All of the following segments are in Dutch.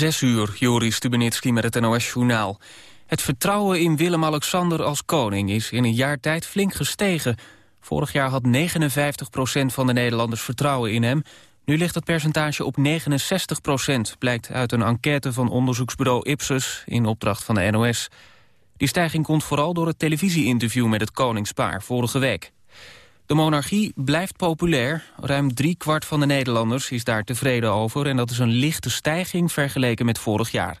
Zes uur, Joris Stubenitski met het NOS-journaal. Het vertrouwen in Willem-Alexander als koning is in een jaar tijd flink gestegen. Vorig jaar had 59% van de Nederlanders vertrouwen in hem. Nu ligt het percentage op 69% blijkt uit een enquête van onderzoeksbureau Ipsos in opdracht van de NOS. Die stijging komt vooral door het televisieinterview met het koningspaar vorige week. De monarchie blijft populair. Ruim drie kwart van de Nederlanders is daar tevreden over... en dat is een lichte stijging vergeleken met vorig jaar.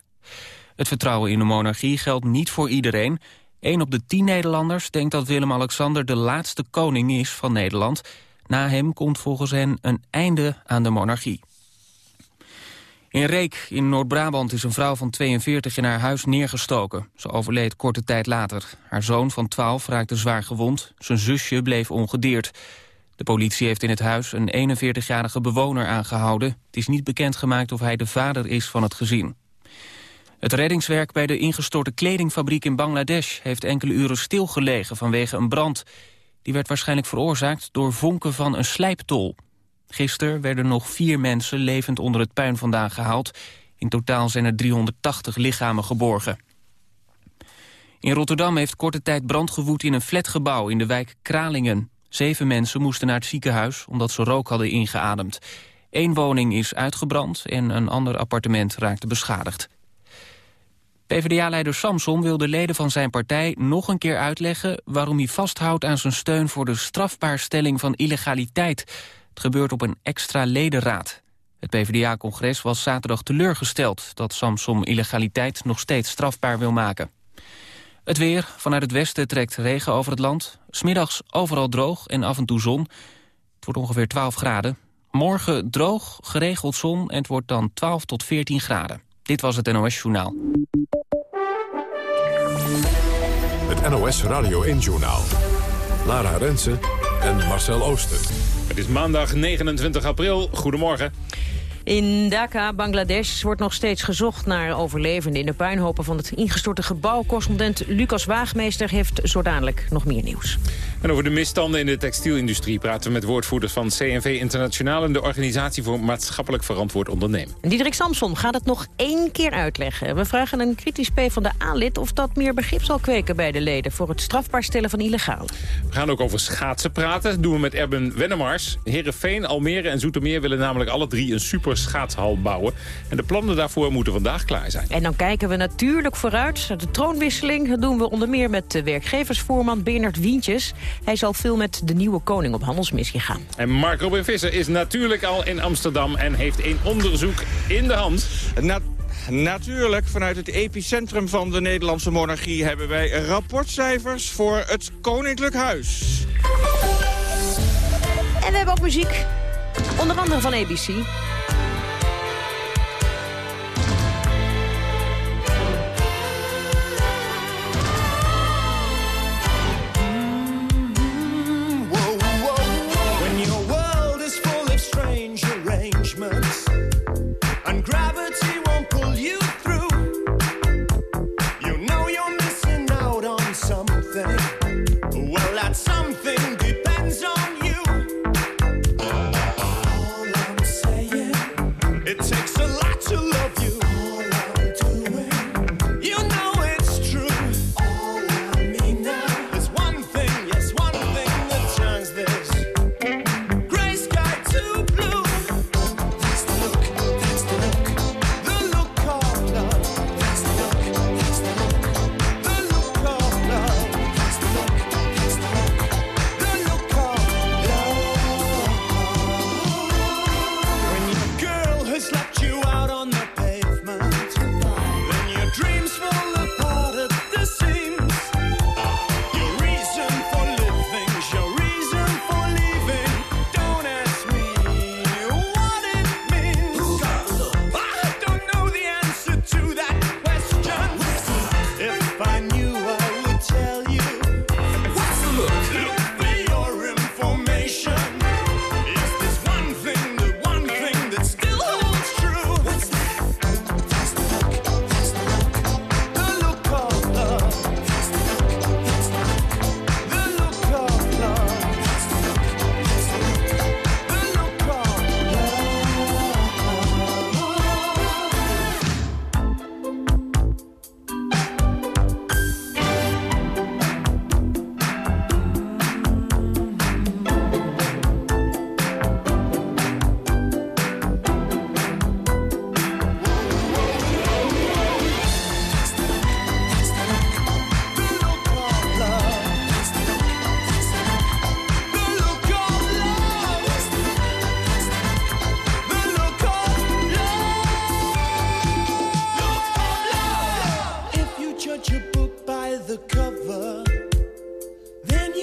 Het vertrouwen in de monarchie geldt niet voor iedereen. Een op de tien Nederlanders denkt dat Willem-Alexander... de laatste koning is van Nederland. Na hem komt volgens hen een einde aan de monarchie. In Reek in Noord-Brabant is een vrouw van 42 in haar huis neergestoken. Ze overleed korte tijd later. Haar zoon van 12 raakte zwaar gewond. Zijn zusje bleef ongedeerd. De politie heeft in het huis een 41-jarige bewoner aangehouden. Het is niet bekendgemaakt of hij de vader is van het gezin. Het reddingswerk bij de ingestorte kledingfabriek in Bangladesh... heeft enkele uren stilgelegen vanwege een brand. Die werd waarschijnlijk veroorzaakt door vonken van een slijptol. Gisteren werden nog vier mensen levend onder het puin vandaan gehaald. In totaal zijn er 380 lichamen geborgen. In Rotterdam heeft korte tijd brand gewoed in een flatgebouw in de wijk Kralingen. Zeven mensen moesten naar het ziekenhuis omdat ze rook hadden ingeademd. Eén woning is uitgebrand en een ander appartement raakte beschadigd. PvdA-leider Samson wil de leden van zijn partij nog een keer uitleggen... waarom hij vasthoudt aan zijn steun voor de strafbaarstelling van illegaliteit. Het gebeurt op een extra ledenraad. Het PvdA-congres was zaterdag teleurgesteld... dat Samsom illegaliteit nog steeds strafbaar wil maken. Het weer. Vanuit het westen trekt regen over het land. Smiddags overal droog en af en toe zon. Het wordt ongeveer 12 graden. Morgen droog, geregeld zon en het wordt dan 12 tot 14 graden. Dit was het NOS Journaal. Het NOS Radio 1 Journaal. Lara Rensen en Marcel Ooster. Het is maandag 29 april. Goedemorgen. In Dhaka, Bangladesh, wordt nog steeds gezocht naar overlevenden... in de puinhopen van het ingestorte gebouw. Correspondent Lucas Waagmeester heeft zo dadelijk nog meer nieuws. En over de misstanden in de textielindustrie praten we met woordvoerders van CNV Internationaal... en de Organisatie voor Maatschappelijk Verantwoord Ondernemen. Diederik Samson gaat het nog één keer uitleggen. We vragen een kritisch P van de A-lid of dat meer begrip zal kweken bij de leden... voor het strafbaar stellen van illegaal. We gaan ook over schaatsen praten. Dat doen we met Erben Wennemars. Herenveen, Almere en Zoetermeer willen namelijk alle drie een super schaatshal bouwen. En de plannen daarvoor moeten vandaag klaar zijn. En dan kijken we natuurlijk vooruit. De troonwisseling dat doen we onder meer met de werkgeversvoorman Bernard Wientjes. Hij zal veel met de nieuwe koning op handelsmissie gaan. En Mark Robin Visser is natuurlijk al in Amsterdam en heeft een onderzoek in de hand. Natuurlijk, vanuit het epicentrum van de Nederlandse monarchie... hebben wij rapportcijfers voor het Koninklijk Huis. En we hebben ook muziek, onder andere van ABC.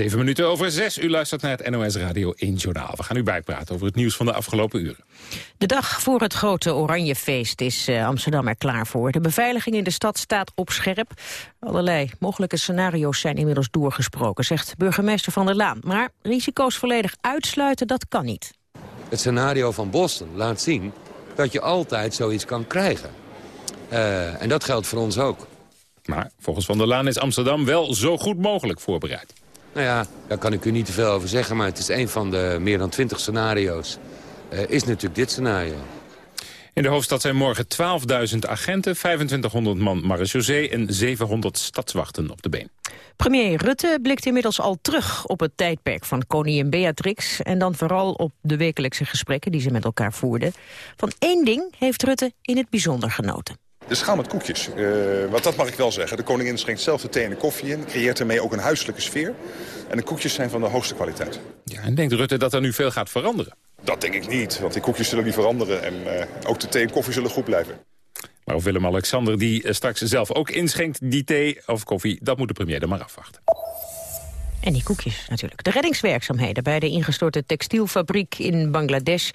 Zeven minuten over zes. U luistert naar het NOS Radio 1 Journaal. We gaan u bijpraten over het nieuws van de afgelopen uren. De dag voor het grote Oranjefeest is eh, Amsterdam er klaar voor. De beveiliging in de stad staat op scherp. Allerlei mogelijke scenario's zijn inmiddels doorgesproken, zegt burgemeester Van der Laan. Maar risico's volledig uitsluiten, dat kan niet. Het scenario van Boston laat zien dat je altijd zoiets kan krijgen. Eh, en dat geldt voor ons ook. Maar volgens Van der Laan is Amsterdam wel zo goed mogelijk voorbereid. Nou ja, daar kan ik u niet te veel over zeggen... maar het is een van de meer dan twintig scenario's. eh, is natuurlijk dit scenario. In de hoofdstad zijn morgen 12.000 agenten, 2500 man marechaussee en 700 stadswachten op de been. Premier Rutte blikt inmiddels al terug op het tijdperk van koningin Beatrix... en dan vooral op de wekelijkse gesprekken die ze met elkaar voerden. Van één ding heeft Rutte in het bijzonder genoten. De schaal met koekjes. Uh, want dat mag ik wel zeggen. De koningin schenkt zelf de thee en de koffie in. Creëert ermee ook een huiselijke sfeer. En de koekjes zijn van de hoogste kwaliteit. Ja, en denkt Rutte dat er nu veel gaat veranderen? Dat denk ik niet. Want die koekjes zullen niet veranderen. En uh, ook de thee en koffie zullen goed blijven. Maar of Willem-Alexander die uh, straks zelf ook inschenkt, die thee of koffie... dat moet de premier dan maar afwachten. En die koekjes natuurlijk. De reddingswerkzaamheden bij de ingestorte textielfabriek in Bangladesh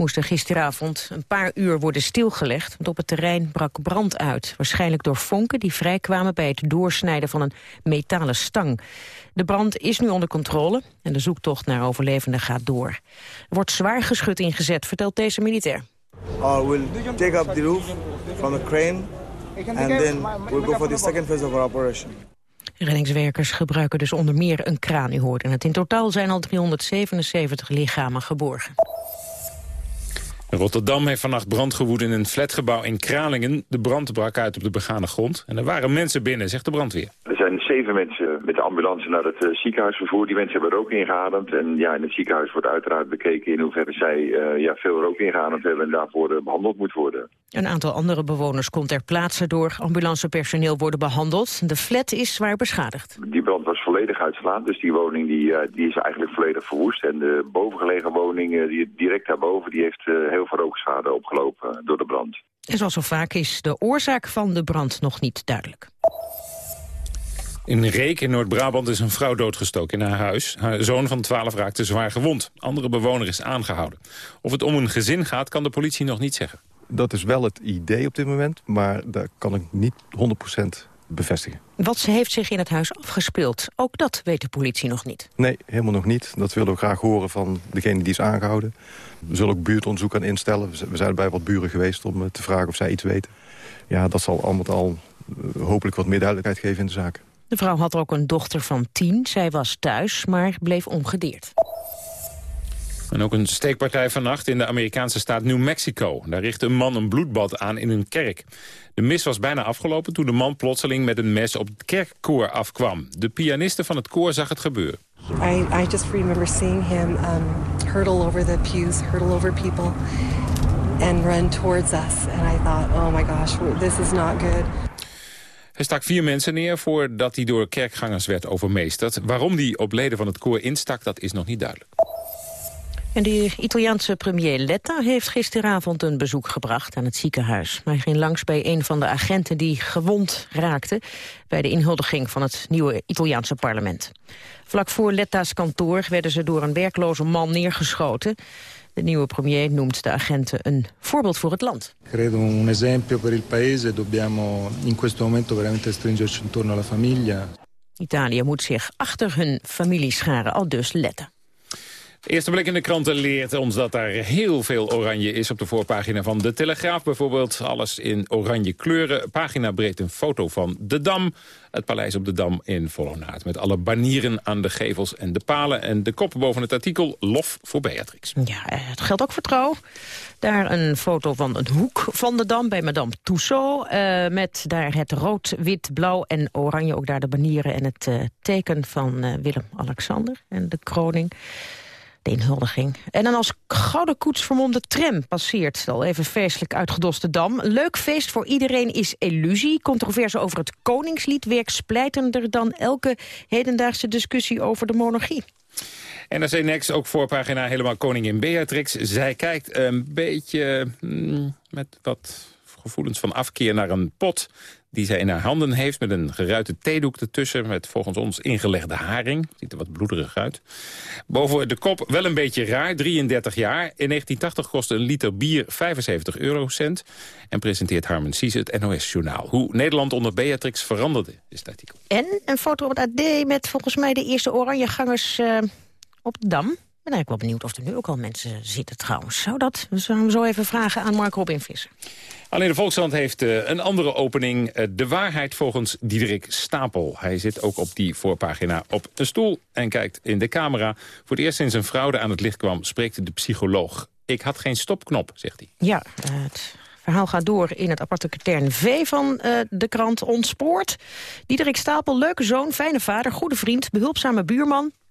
moesten gisteravond een paar uur worden stilgelegd. Want op het terrein brak brand uit. Waarschijnlijk door vonken die vrijkwamen bij het doorsnijden van een metalen stang. De brand is nu onder controle en de zoektocht naar overlevenden gaat door. Er wordt zwaar geschut ingezet, vertelt deze militair. Uh, we'll take up the roof from the crane and then we'll go for the second phase of our operation. Reddingswerkers gebruiken dus onder meer een kraan. U hoorde het. In totaal zijn al 377 lichamen geborgen. Rotterdam heeft vannacht brand gewoed in een flatgebouw in Kralingen. De brand brak uit op de begane grond. En er waren mensen binnen, zegt de brandweer. Er zijn zeven mensen met de ambulance naar het uh, ziekenhuis vervoerd. Die mensen hebben rook ingeademd. En ja, in het ziekenhuis wordt uiteraard bekeken in hoeverre zij uh, ja, veel rook ingeademd hebben... en daarvoor uh, behandeld moet worden. Een aantal andere bewoners komt ter plaatse door ambulancepersoneel worden behandeld. De flat is zwaar beschadigd. Die brand was volledig dus die woning die, die is eigenlijk volledig verwoest. En de bovengelegen woning, die direct daarboven, die heeft heel veel rookschade opgelopen door de brand. En zoals zo vaak is de oorzaak van de brand nog niet duidelijk. In Reek in Noord-Brabant is een vrouw doodgestoken in haar huis. Haar zoon van 12 raakte zwaar gewond. Andere bewoner is aangehouden. Of het om een gezin gaat, kan de politie nog niet zeggen. Dat is wel het idee op dit moment, maar dat kan ik niet 100% bevestigen. Wat heeft zich in het huis afgespeeld? Ook dat weet de politie nog niet. Nee, helemaal nog niet. Dat willen we graag horen van degene die is aangehouden. We zullen ook buurtonderzoek aan instellen. We zijn bij wat buren geweest om te vragen of zij iets weten. Ja, dat zal allemaal al hopelijk wat meer duidelijkheid geven in de zaak. De vrouw had ook een dochter van tien. Zij was thuis, maar bleef ongedeerd. En ook een steekpartij vannacht in de Amerikaanse staat New Mexico. Daar richtte een man een bloedbad aan in een kerk. De mis was bijna afgelopen toen de man plotseling met een mes op het kerkkoor afkwam. De pianiste van het koor zag het gebeuren. I, I just remember seeing him um, hurdle over the pews, hurdle over people and run towards us. And I thought, oh my gosh, this is not good. Hij stak vier mensen neer voordat hij door kerkgangers werd overmeesterd. Waarom hij op leden van het koor instak, dat is nog niet duidelijk. En de Italiaanse premier Letta heeft gisteravond een bezoek gebracht aan het ziekenhuis. Hij ging langs bij een van de agenten die gewond raakte bij de inhuldiging van het nieuwe Italiaanse parlement. Vlak voor Letta's kantoor werden ze door een werkloze man neergeschoten. De nieuwe premier noemt de agenten een voorbeeld voor het land. Credo un esempio per il paese. Dobbiamo in questo momento veramente stringerci intorno alla famiglia. Italië moet zich achter hun familie scharen, al dus Letta. Eerste blik in de kranten leert ons dat er heel veel oranje is op de voorpagina van De Telegraaf. Bijvoorbeeld alles in oranje kleuren. Pagina breed een foto van de Dam. Het paleis op de Dam in volle naad. Met alle banieren aan de gevels en de palen. En de kop boven het artikel Lof voor Beatrix. Ja, eh, het geldt ook voor trouw. Daar een foto van een hoek van de Dam bij Madame Tussaud. eh, met daar het rood, wit, blauw en oranje. Ook daar de banieren en het eh, teken van Willem-Alexander. En de kroning. De inhuldiging. En dan als gouden koets vermomde tram passeert. Al even feestelijk uitgedoste dam. Leuk feest voor iedereen is illusie. Controverse over het koningslied werkt splijtender dan elke hedendaagse discussie over de monarchie. NRC Next, ook voorpagina helemaal koningin Beatrix. Zij kijkt een beetje mm, met wat gevoelens van afkeer naar een pot die zij in haar handen heeft... met een geruite theedoek ertussen met volgens ons ingelegde haring. Ziet er wat bloederig uit. Boven de kop wel een beetje raar, 33 jaar. In 1980 kostte een liter bier 75 eurocent. En presenteert Harmen Sies het NOS-journaal. Hoe Nederland onder Beatrix veranderde, is het artikel. En een foto op het AD met volgens mij de eerste oranjegangers uh, op de Dam. Ik ben eigenlijk wel benieuwd of er nu ook al mensen zitten trouwens. Zou dat? We zullen zo even vragen aan Mark Robin Visser. Alleen de Volkskrant heeft uh, een andere opening. Uh, de waarheid volgens Diederik Stapel. Hij zit ook op die voorpagina op een stoel en kijkt in de camera. Voor het eerst sinds een fraude aan het licht kwam, spreekt de psycholoog. Ik had geen stopknop, zegt hij. Ja, uh, het verhaal gaat door in het aparte katern V van de krant Ontspoord. Diederik Stapel, leuke zoon, fijne vader, goede vriend, behulpzame buurman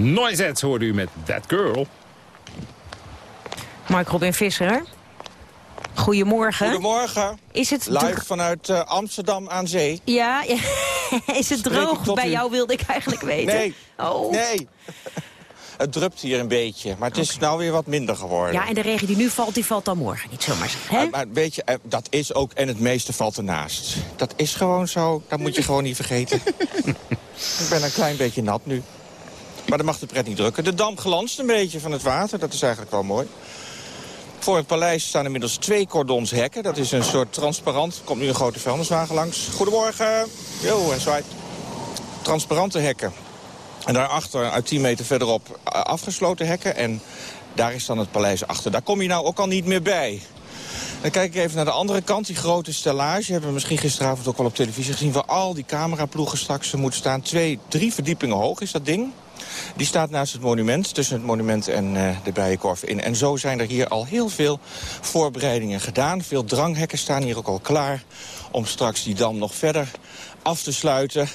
Noisettes hoorde u met That Girl. Mark Robin Visser. Goedemorgen. Goedemorgen. Is het Live vanuit eh, Amsterdam aan zee. Ja, ja. is het droog bij u? jou, wilde ik eigenlijk weten. Nee. Oh. Nee. Het drupt hier een beetje, maar het is nou weer wat minder geworden. Ja, en de regen die nu valt, die valt dan morgen niet zomaar. Hè? Maar, maar weet je, eh, dat is ook, en het meeste valt ernaast. Dat is gewoon zo, dat moet je gewoon niet vergeten. ik ben een klein beetje nat nu. Maar dat mag de pret niet drukken. De dam glanst een beetje van het water, dat is eigenlijk wel mooi. Voor het paleis staan inmiddels twee cordons hekken. Dat is een soort transparant. Er komt nu een grote vuilniswagen langs. Goedemorgen. Jo, en zwaait. Transparante hekken. En daarachter, uit 10 meter verderop, eh, afgesloten hekken. En daar is dan het paleis achter. Daar kom je nou ook al niet meer bij. Dan kijk ik even naar de andere kant, die grote stellage. Hebben we misschien gisteravond ook wel op televisie gezien... waar al die cameraploegen straks moeten staan. Twee, drie verdiepingen hoog is dat ding. Die staat naast het monument, tussen het monument en eh, de Bijenkorf in. En zo zijn er hier al heel veel voorbereidingen gedaan. Veel dranghekken staan hier ook al klaar om straks die dam nog verder af te sluiten.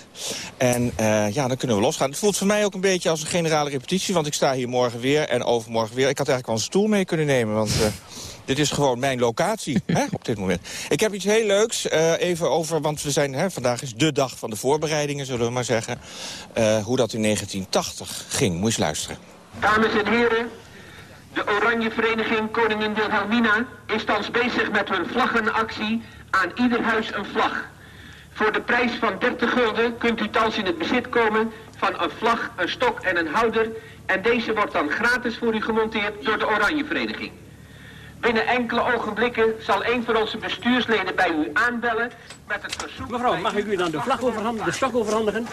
En eh, ja, dan kunnen we losgaan. Het voelt voor mij ook een beetje als een generale repetitie... want ik sta hier morgen weer en overmorgen weer. Ik had eigenlijk wel een stoel mee kunnen nemen, want... eh, dit is gewoon mijn locatie hè, op dit moment. Ik heb iets heel leuks eh, even over, want we zijn, hè, vandaag is de dag van de voorbereidingen, zullen we maar zeggen. Eh, hoe dat in 1980 ging. Moet je eens luisteren. Dames en heren, de Oranje Vereniging Koningin Wilhelmina is thans bezig met hun vlaggenactie aan ieder huis een vlag. Voor de prijs van 30 gulden kunt u thans in het bezit komen van een vlag, een stok en een houder. En deze wordt dan gratis voor u gemonteerd door de Oranje Vereniging. Binnen enkele ogenblikken zal een van onze bestuursleden bij u aanbellen met het verzoek... Mevrouw, mag ik u dan de vlag overhandigen, de stok overhandigen?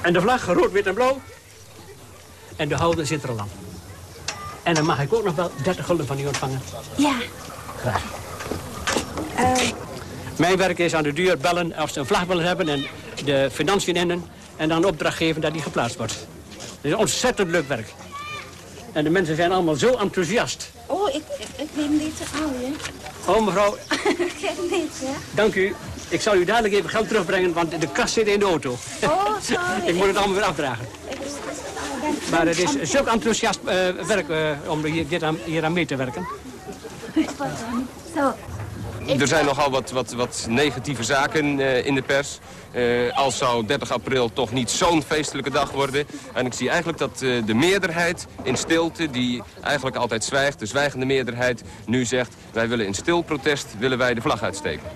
En de vlag, rood, wit en blauw. En de houder zit er al aan. En dan mag ik ook nog wel 30 gulden van u ontvangen. Ja. Graag. Mijn werk is aan de deur bellen als ze een vlag willen hebben en de financiën innen. En dan opdracht geven dat die geplaatst wordt. Het is ontzettend leuk werk. En de mensen zijn allemaal zo enthousiast. Oh, ik, ik, neem deze aan, hè. Oh, mevrouw, ik heb hè. dank u. Ik zal u dadelijk even geld terugbrengen, want de kast zit in de auto. Oh, sorry. ik moet het allemaal weer afdragen. Maar het is zulk enthousiast eh, werk eh, om hier, dit aan, hier aan mee te werken. Zo. Er zijn nogal wat, wat, wat negatieve zaken eh, in de pers. Eh, als zou 30 april toch niet zo'n feestelijke dag worden. En ik zie eigenlijk dat eh, de meerderheid in stilte, die eigenlijk altijd zwijgt, de zwijgende meerderheid, nu zegt... wij willen in stil protest willen wij de vlag uitsteken.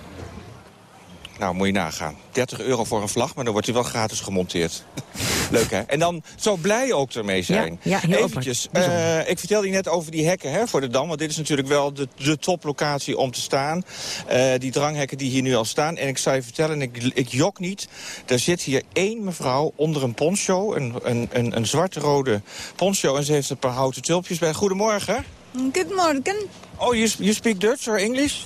Nou, moet je nagaan. 30 euro voor een vlag, maar dan wordt hij wel gratis gemonteerd. Leuk, hè? En dan zo blij ook ermee zijn. Ja, ja, heel Eventjes, eh, ik vertelde je net over die hekken hè, voor de Dam. Want dit is natuurlijk wel de, de toplocatie om te staan. Eh, die dranghekken die hier nu al staan. En ik zou je vertellen, en ik, ik jok niet... er zit hier één mevrouw onder een poncho. Een, een, een, een zwarte-rode poncho. En ze heeft een paar houten tulpjes bij. Goedemorgen. Good morning. Oh, you, you speak Dutch or English?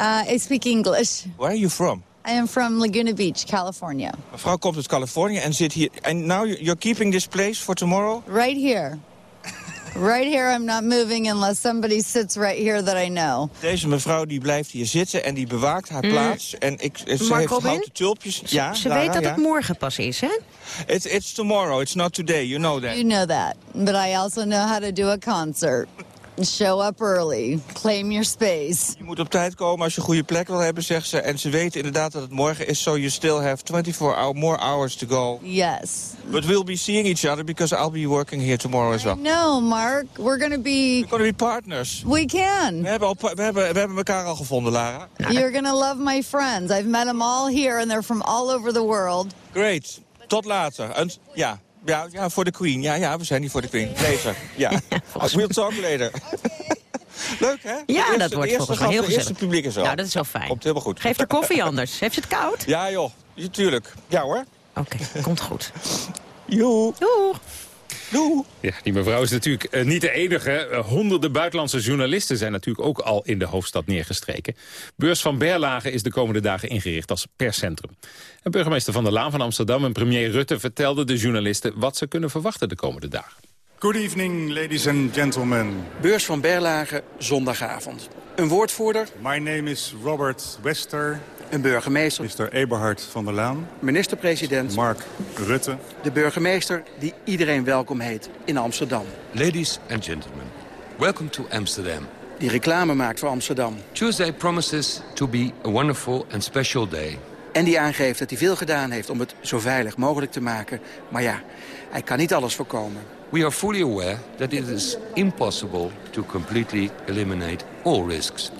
Uh, I speak English. Where are you from? I am from Laguna Beach, California. Mevrouw komt uit Californië en zit hier. En now you're keeping this place for tomorrow? Right here. right here, I'm not moving unless somebody sits right here that I know. Deze mevrouw die blijft hier zitten en die bewaakt haar Mm. plaats. En ik, ze Mark heeft Robin? houten tulpjes. Ja, Ze Lara, weet dat ja. het morgen pas is, hè? It's, it's tomorrow, it's not today, you know that. You know that. But I also know how to do a concert. Show up early. Claim your space. Je moet op tijd komen als je een goede plek wil hebben, zegt ze. En ze weten inderdaad dat het morgen is, so you still have 24 hour, more hours to go. Yes. But we'll be seeing each other because I'll be working here tomorrow as well. No, Mark. We're going to be... We're going to be partners. We can. We hebben, al, we, hebben, we hebben elkaar al gevonden, Lara. You're going to love my friends. I've met them all here and they're from all over the world. Great. Tot later. En, ja. Ja, ja, voor de Queen. Ja, ja, we zijn hier voor de Queen. Later. Ja. we'll talk later. Leuk, hè? Ja, eerste- dat wordt volgens mij heel gezellig. eerste publiek is wel. Nou, dat is wel fijn. Komt helemaal goed. Geef er koffie anders. Heeft ze het koud? Ja, joh. Tuurlijk. Ja, hoor. Oké, komt goed. Joe. Doeg. Ja, die mevrouw is natuurlijk eh, niet de enige. Eh, honderden buitenlandse journalisten zijn natuurlijk ook al in de hoofdstad neergestreken. Beurs van Berlage is de komende dagen ingericht als perscentrum. En burgemeester Van der Laan van Amsterdam en premier Rutte vertelden de journalisten wat ze kunnen verwachten de komende dagen. Good evening, ladies and gentlemen. Beurs van Berlage, zondagavond. Een woordvoerder. My name is Robert Wester. Een burgemeester. Mr. Eberhard van der Laan. Minister-president. Mark Rutte. De burgemeester die iedereen welkom heet in Amsterdam. Ladies and gentlemen, welcome to Amsterdam. Die reclame maakt voor Amsterdam. Tuesday promises to be a wonderful and special day. En die aangeeft dat hij veel gedaan heeft om het zo veilig mogelijk te maken. Maar ja, hij kan niet alles voorkomen. We are fully aware that it is impossible to completely eliminate all risks.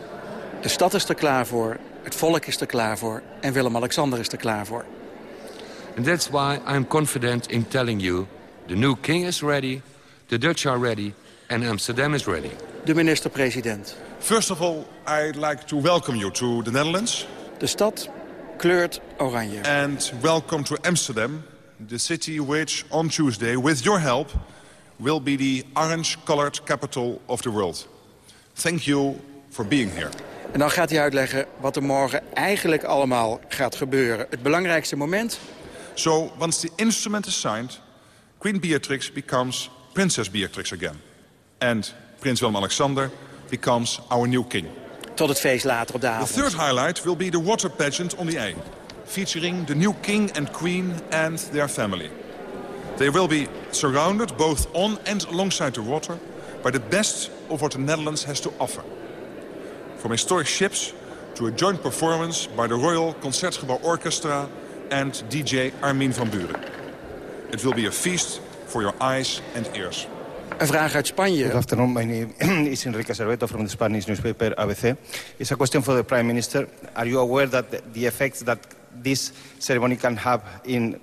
De stad is er klaar voor, het volk is er klaar voor... en Willem-Alexander is er klaar voor. And that's why I'm confident in telling you... the new king is ready, the Dutch are ready... and Amsterdam is ready. De minister-president. First of all, I'd like to welcome you to the Netherlands. De stad kleurt oranje. And welcome to Amsterdam, the city which on Tuesday, with your help, will be the orange-colored capital of the world. Thank you for being here. En dan gaat hij uitleggen wat er morgen eigenlijk allemaal gaat gebeuren. Het belangrijkste moment? So, once the instrument is signed, Queen Beatrix becomes Princess Beatrix again. And Prins Willem-Alexander becomes our new king. Tot het feest later op de The avond. third highlight will be the water pageant on the A, featuring the new king and queen and their family. They will be surrounded both on and alongside the water by the best of what the Netherlands has to offer. From historic ships to a joint performance by the Royal Concertgebouw Orchestra and DJ Armin van Buren. It will be a feast for your eyes and ears. Een vraag uit Spanje. Good afternoon. My name is Enrique Cerveto from the Spanish newspaper ABC. It's a question for the Prime Minister. Are you aware that the- the effects that this ceremony can have in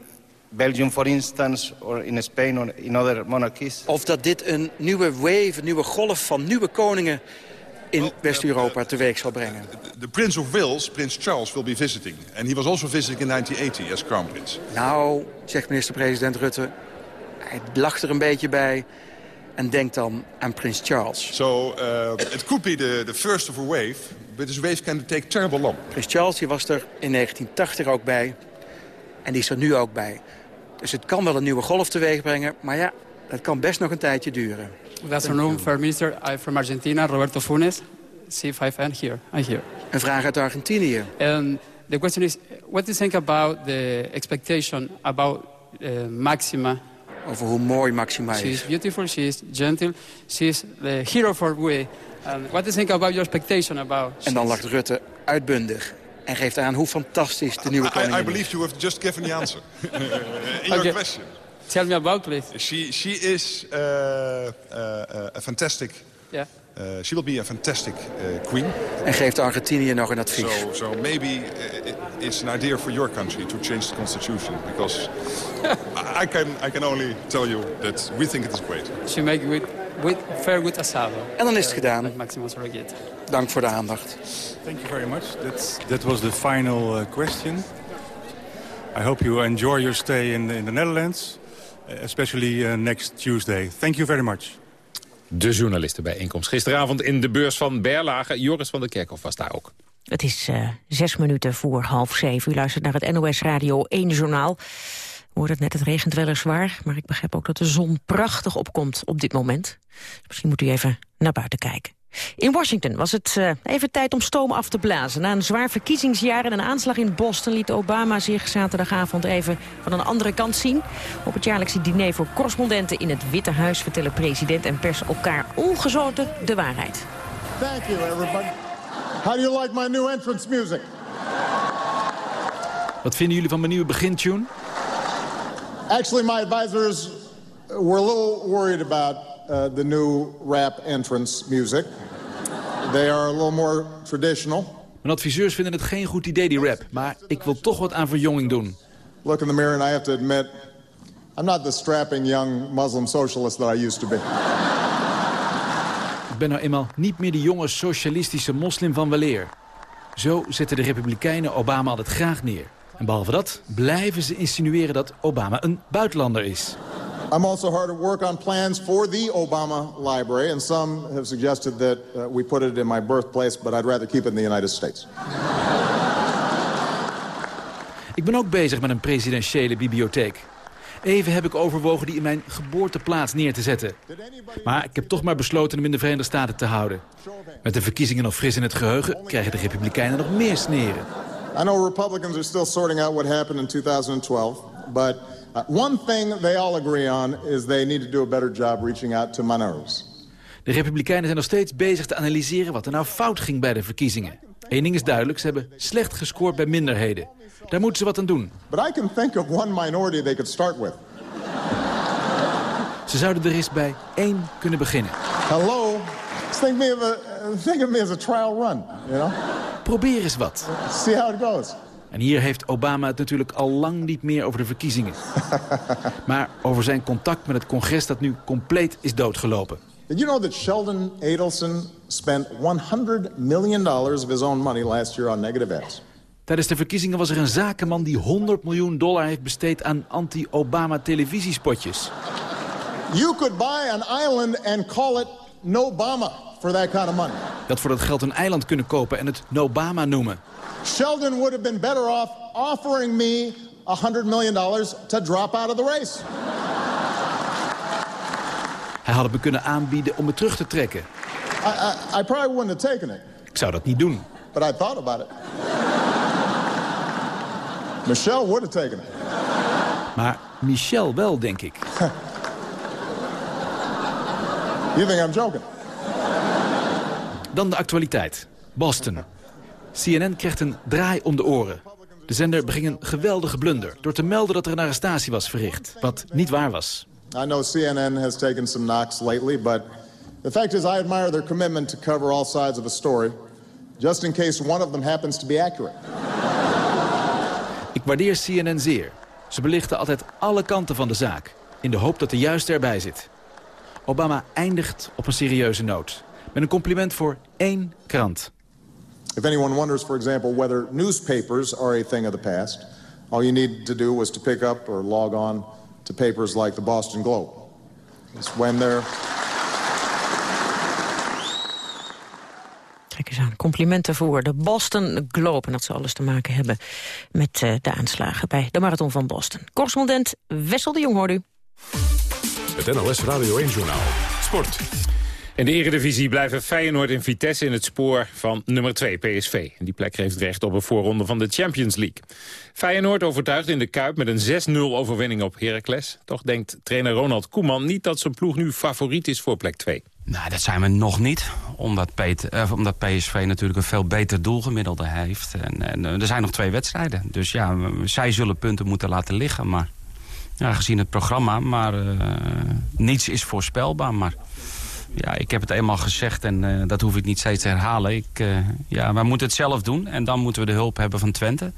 Belgium, for instance, or in Spain or in other monarchies? Of dat dit een nieuwe wave, een nieuwe golf van nieuwe koningen in West-Europa teweeg zal brengen. The Prince of Wales, Prince Charles, will be visiting. And he was also visiting in 1980 as Crown Prince. Nou, zegt minister-president Rutte, hij lacht er een beetje bij en denkt dan aan prins Charles. So uh, it could be the, the first of a wave, but this wave can take terrible long. Prins Charles die was er in 1980 ook bij en die is er nu ook bij. Dus het kan wel een nieuwe golf teweeg brengen, maar ja, dat kan best nog een tijdje duren. Good afternoon, Prime Minister. I'm from Argentina, Roberto Funes, C5N here. I'm here. Een vraag uit Argentinië. And the question is, what do you think about the expectation about uh, Maxima? Over hoe mooi Maxima She is. is beautiful, she is gentle, she is the hero for we. And what do you think about your expectation about? En dan lacht Rutte uitbundig en geeft aan hoe fantastisch de nieuwe I, koningin I is. believe you have just given the answer in your Okay. question. Tell me about, please. She, she is uh, uh, a fantastic... Yeah. Uh, she will be a fantastic uh, queen. En geeft Argentinië nog een advies. So, so maybe uh, it, it's an idea for your country to change the constitution. Because I, can, I can only tell you that we think it is great. She make with, with very good asado. En dan is het gedaan. Dank voor de aandacht. Thank you very much. That's, that was the final uh, question. I hope you enjoy your stay in the, in the Netherlands, especially uh, next Tuesday. Thank you very much. De journalistenbijeenkomst gisteravond in de beurs van Berlage. Joris van der Kerkhoff was daar ook. Het is eh, zes minuten voor half zeven. U luistert naar het NOS Radio 1 Journaal. Hoorden het net, het regent weliswaar, maar ik begrijp ook dat de zon prachtig opkomt op dit moment. Misschien moet u even naar buiten kijken. In Washington was het eh, even tijd om stoom af te blazen. Na een zwaar verkiezingsjaar en een aanslag in Boston... liet Obama zich zaterdagavond even van een andere kant zien. Op het jaarlijkse diner voor correspondenten in het Witte Huis... vertellen president en pers elkaar ongezoten de waarheid. Thank you, everybody. How do you like my new entrance music? Wat vinden jullie van mijn nieuwe begintune? Actually, my advisors were a little worried about the new rap entrance music. They are a little more traditional. Mijn adviseurs vinden het geen goed idee, die rap. Maar ik wil toch wat aan verjonging doen. Look in the mirror and I have to admit, I'm not the strapping young Muslim socialist that I used to be. Ik ben nou eenmaal niet meer de jonge socialistische moslim van weleer. Zo zetten de republikeinen Obama altijd graag neer. En behalve dat blijven ze insinueren dat Obama een buitenlander is. I'm also hard at work on plans for the Obama Library, and some have suggested that uh, we put it in my birthplace, but I'd rather keep it in the United States. Ik ben ook bezig met een presidentiële bibliotheek. Even heb ik overwogen die in mijn geboorteplaats neer te zetten. Maar ik heb toch maar besloten hem in de Verenigde Staten te houden. Met de verkiezingen nog fris in het geheugen... krijgen de Republikeinen nog meer sneren. I know Republicans are still sorting out what happened in 2012, but one thing they all agree on is they need to do a better job reaching out to minorities. De Republikeinen zijn nog steeds bezig te analyseren wat er nou fout ging bij de verkiezingen. Eén ding is duidelijk, ze hebben slecht gescoord bij minderheden. Daar moeten ze wat aan doen. But I can think of one minority they could start with. Ze zouden er eens bij één kunnen beginnen. Hello? Just think, me of a, uh, think of me as a trial run, you know? Probeer eens wat. See how it goes. En hier heeft Obama het natuurlijk al lang niet meer over de verkiezingen. maar over zijn contact met het congres dat nu compleet is doodgelopen. Did you know that Sheldon Adelson spent 100 million dollars of his own money last year on negative ads? Tijdens de verkiezingen was er een zakenman die 100 miljoen dollar heeft besteed aan anti-Obama televisiespotjes. You could buy an island and call it Nobama for that kind of money. Dat voor dat geld een eiland kunnen kopen en het Nobama noemen. Sheldon would have been better off offering me 100 million dollars to drop out of the race. Hij had het me kunnen aanbieden om me terug te trekken. I, I, I probably wouldn't have taken it, Ik zou dat niet doen. but I thought about it. Michelle would have taken it. Maar Michel wel, denk ik. You think I'm joking? Dan de actualiteit. Boston. CNN krijgt een draai om de oren. De zender beging een geweldige blunder door te melden dat er een arrestatie was verricht. Wat niet waar was. I know CNN has taken some knocks lately, but the fact is I admire their commitment to cover all sides of a story, just in case one of them happens to be accurate. Ik waardeer CNN zeer. Ze belichten altijd alle kanten van de zaak. In de hoop dat de juiste erbij zit. Obama eindigt op een serieuze noot. Met een compliment voor één krant. If anyone wonders, for example, whether newspapers are a thing of the past, all you need to do was to pick up or log on to papers like the Boston Globe. It's when they're Kijk eens aan, complimenten voor de Boston Globe. En dat ze alles te maken hebben met eh, de aanslagen bij de Marathon van Boston. Correspondent Wessel de Jong hoort u. Het NOS Radio 1-journaal. Sport. In de eredivisie blijven Feyenoord en Vitesse in het spoor van nummer 2 PSV. En die plek geeft recht op een voorronde van de Champions League. Feyenoord overtuigt in de Kuip met een 6-0 overwinning op Heracles. Toch denkt trainer Ronald Koeman niet dat zijn ploeg nu favoriet is voor plek 2. Nou, dat zijn we nog niet. Omdat, eh, omdat PSV natuurlijk een veel beter doelgemiddelde heeft. En, en eh, er zijn nog twee wedstrijden. Dus ja, zij zullen punten moeten laten liggen. Maar ja, gezien het programma, maar eh, niets is voorspelbaar. Maar ja, ik heb het eenmaal gezegd en eh, dat hoef ik niet steeds te herhalen. Ik, eh, ja, wij moeten het zelf doen en dan moeten we de hulp hebben van Twente.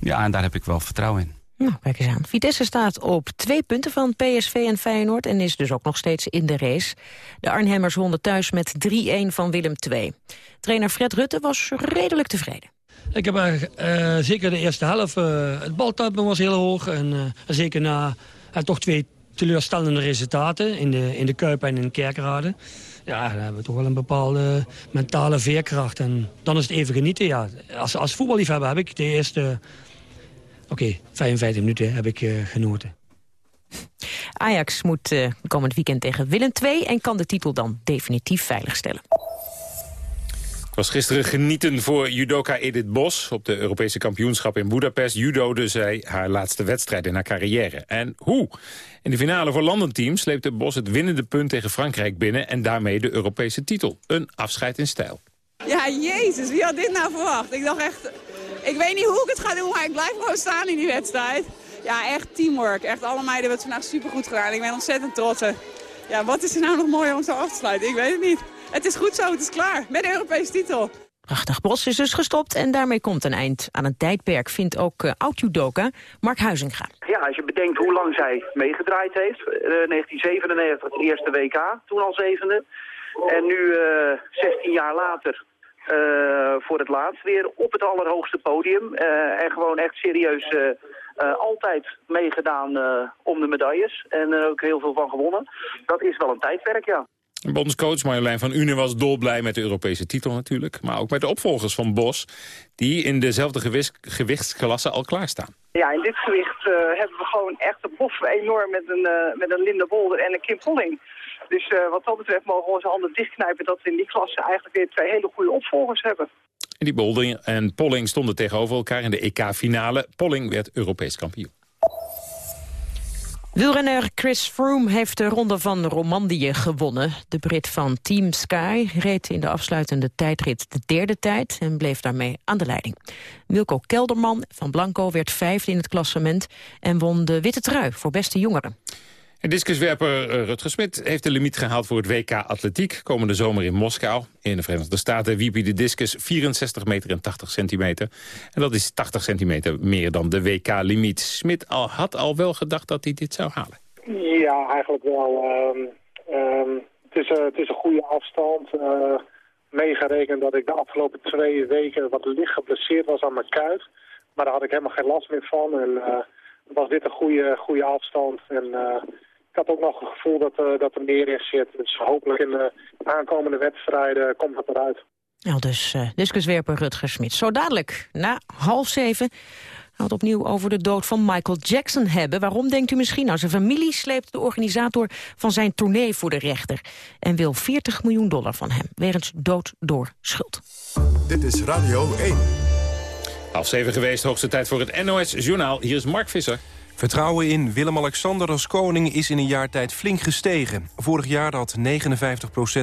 Ja, en daar heb ik wel vertrouwen in. Nou, kijk eens aan. Vitesse staat op twee punten van PSV en Feyenoord... en is dus ook nog steeds in de race. De Arnhemmers wonnen thuis met 3-1 van Willem II. Trainer Fred Rutte was redelijk tevreden. Ik heb eh, zeker de eerste helft, eh, het baltempo was heel hoog. En eh, zeker na toch twee teleurstellende resultaten in de, in de Kuip en in Kerkrade. Ja, dan hebben we toch wel een bepaalde mentale veerkracht. En dan is het even genieten. Ja. Als, als voetballiefhebber heb ik de eerste, oké, 55 minuten heb ik eh, genoten. Ajax moet eh, komend weekend tegen Willem II... en kan de titel dan definitief veiligstellen. Was gisteren genieten voor judoka Edith Bos. Op de Europese kampioenschap in Budapest judode zij haar laatste wedstrijd in haar carrière. En hoe? In de finale voor landenteam sleepte Bos het winnende punt tegen Frankrijk binnen... en daarmee de Europese titel. Een afscheid in stijl. Ja, jezus, wie had dit nou verwacht? Ik dacht echt, ik weet niet hoe ik het ga doen, maar ik blijf gewoon staan in die wedstrijd. Ja, echt teamwork. Echt alle meiden hebben het vandaag supergoed gedaan. Ik ben ontzettend trots. Ja, wat is er nou nog mooier om zo af te sluiten? Ik weet het niet. Het is goed zo, het is klaar. Met de Europese titel. Prachtig, Bos is dus gestopt en daarmee komt een eind aan een tijdperk... vindt ook uh, oud-judoka Mark Huizinga. Ja, als je bedenkt hoe lang zij meegedraaid heeft. Eh, 1997 het eerste WK, toen al zevende. En nu eh 16 jaar later eh, voor het laatst weer op het allerhoogste podium. Eh, en gewoon echt serieus eh, eh, altijd meegedaan eh, om de medailles. En er ook heel veel van gewonnen. Dat is wel een tijdperk, ja. Bondscoach Marjolein van Une was dolblij met de Europese titel natuurlijk. Maar ook met de opvolgers van Bos, die in dezelfde gewichtsklasse al klaarstaan. Ja, in dit gewicht uh, hebben we gewoon echt de boffen enorm met een, uh, met een Linda Bolder en een Kim Polling. Dus uh, wat dat betreft mogen we onze handen dichtknijpen dat we in die klasse eigenlijk weer twee hele goede opvolgers hebben. En die Bolder en Polling stonden tegenover elkaar in de EK-finale. Polling werd Europees kampioen. Wielrenner Chris Froome heeft de ronde van Romandie gewonnen. De Brit van Team Sky reed in de afsluitende tijdrit de derde tijd... en bleef daarmee aan de leiding. Wilco Kelderman van Blanco werd vijfde in het klassement... en won de witte trui voor beste jongeren. En discuswerper eh, Rutger Smit heeft de limiet gehaald voor het WK Atletiek... komende zomer in Moskou. In de Verenigde Staten wiep hij de discus 64 meter en 80 centimeter. En dat is 80 centimeter meer dan de WK-limiet. Smit al, had al wel gedacht dat hij dit zou halen. Ja, eigenlijk wel. Um, um, het, is, uh, het is een goede afstand. Uh, meegerekend dat ik de afgelopen twee weken wat licht geblesseerd was aan mijn kuit. Maar daar had ik helemaal geen last meer van. En was dit een goede, goede afstand. En had ook nog het gevoel dat, uh, dat er meer in zit. Dus hopelijk in de aankomende wedstrijden komt dat eruit. Nou, dus uh, discuswerper Rutger Smit. Zo dadelijk, na half zeven, gaan het opnieuw over de dood van Michael Jackson hebben. Waarom denkt u misschien? Nou, zijn familie sleept de organisator van zijn tournee voor de rechter... en wil 40 miljoen dollar van hem, wegens dood door schuld. Dit is Radio 1. Half zeven geweest, hoogste tijd voor het NOS-journaal. Hier is Mark Visser. Vertrouwen in Willem-Alexander als koning is in een jaar tijd flink gestegen. Vorig jaar had 59%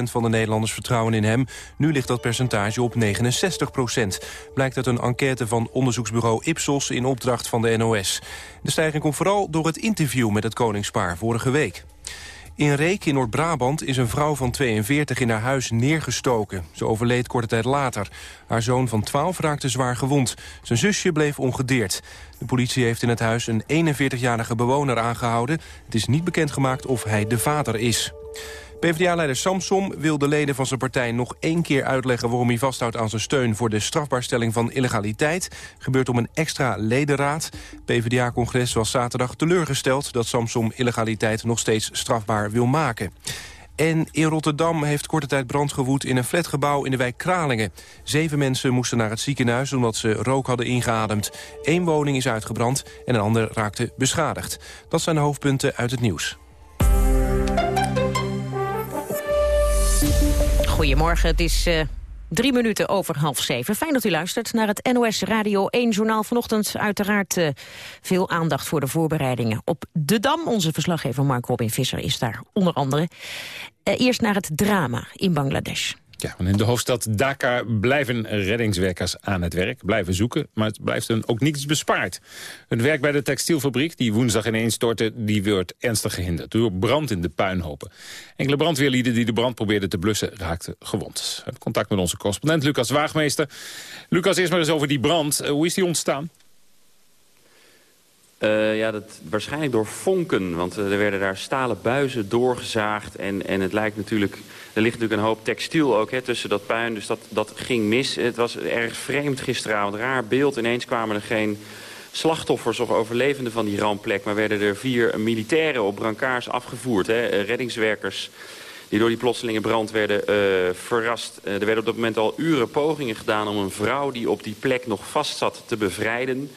van de Nederlanders vertrouwen in hem. Nu ligt dat percentage op 69% Blijkt uit een enquête van onderzoeksbureau Ipsos in opdracht van de NOS. De stijging komt vooral door het interview met het koningspaar vorige week. In Reek in Noord-Brabant is een vrouw van 42 in haar huis neergestoken. Ze overleed korte tijd later. Haar zoon van 12 raakte zwaar gewond. Zijn zusje bleef ongedeerd. De politie heeft in het huis een 41-jarige bewoner aangehouden. Het is niet bekendgemaakt of hij de vader is. PvdA-leider Samsom wil de leden van zijn partij nog één keer uitleggen... waarom hij vasthoudt aan zijn steun voor de strafbaarstelling van illegaliteit. Gebeurt om een extra ledenraad. PvdA-congres was zaterdag teleurgesteld dat Samsom illegaliteit nog steeds strafbaar wil maken. En in Rotterdam heeft korte tijd brand gewoed in een flatgebouw in de wijk Kralingen. Zeven mensen moesten naar het ziekenhuis omdat ze rook hadden ingeademd. Eén woning is uitgebrand en een ander raakte beschadigd. Dat zijn de hoofdpunten uit het nieuws. Goedemorgen, het is uh, drie minuten over half zeven. Fijn dat u luistert naar het NOS Radio 1 Journaal. Vanochtend uiteraard uh, veel aandacht voor de voorbereidingen op de Dam. Onze verslaggever Mark Robin Visser is daar onder andere. Uh, eerst naar het drama in Bangladesh. Ja, in de hoofdstad Dhaka blijven reddingswerkers aan het werk, blijven zoeken, maar het blijft hun ook niets bespaard. Het werk bij de textielfabriek, die woensdag ineens stortte, die wordt ernstig gehinderd door brand in de puinhopen. Enkele brandweerlieden die de brand probeerden te blussen raakten gewond. Contact met onze correspondent Lucas Waagmeester. Lucas, eerst maar eens over die brand. Eh, hoe is die ontstaan? Uh, ja, dat, waarschijnlijk door vonken, want uh, er werden daar stalen buizen doorgezaagd. En, en het lijkt natuurlijk, er ligt natuurlijk een hoop textiel ook hè, tussen dat puin, dus dat, dat ging mis. Het was erg vreemd gisteravond, raar beeld. Ineens kwamen er geen slachtoffers of overlevenden van die rampplek... maar werden er vier militairen op brancards afgevoerd, hè, uh, reddingswerkers die door die plotselinge brand werden uh, verrast. Uh, er werden op dat moment al uren pogingen gedaan om een vrouw die op die plek nog vast zat te bevrijden.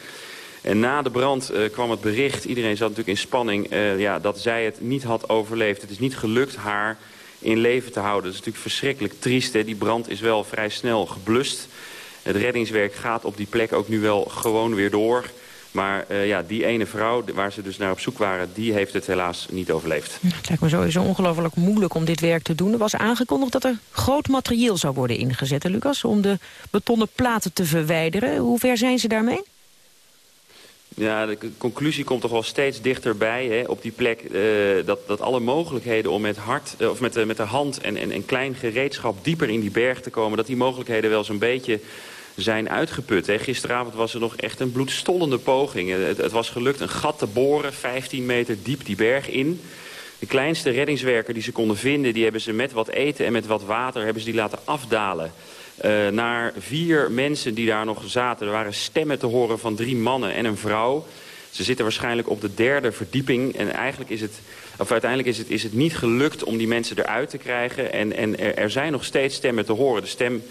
En na de brand kwam het bericht, iedereen zat natuurlijk in spanning... Ja, dat zij het niet had overleefd. Het is niet gelukt haar in leven te houden. Dat is natuurlijk verschrikkelijk triest. Hè? Die brand is wel vrij snel geblust. Het reddingswerk gaat op die plek ook nu wel gewoon weer door. Maar uh, ja, die ene vrouw waar ze dus naar op zoek waren... die heeft het helaas niet overleefd. Het lijkt me sowieso ongelooflijk moeilijk om dit werk te doen. Er was aangekondigd dat er groot materieel zou worden ingezet, Lucas... om de betonnen platen te verwijderen. Hoe ver zijn ze daarmee? Ja, de conclusie komt toch wel steeds dichterbij hè, op die plek... Uh, dat, dat alle mogelijkheden om met, hard, uh, of met, uh, met de hand en, en, en klein gereedschap dieper in die berg te komen... dat die mogelijkheden wel zo'n beetje zijn uitgeput. Hè. Gisteravond was er nog echt een bloedstollende poging. Het, het, was gelukt een gat te boren, 15 meter diep die berg in... De kleinste reddingswerker die ze konden vinden... die hebben ze met wat eten en met wat water hebben ze die laten afdalen... Uh, naar vier mensen die daar nog zaten. Er waren stemmen te horen van drie mannen en een vrouw. Ze zitten waarschijnlijk op de derde verdieping. En eigenlijk is het, of uiteindelijk is het, is het niet gelukt om die mensen eruit te krijgen. En, en er, zijn nog steeds stemmen te horen. De stem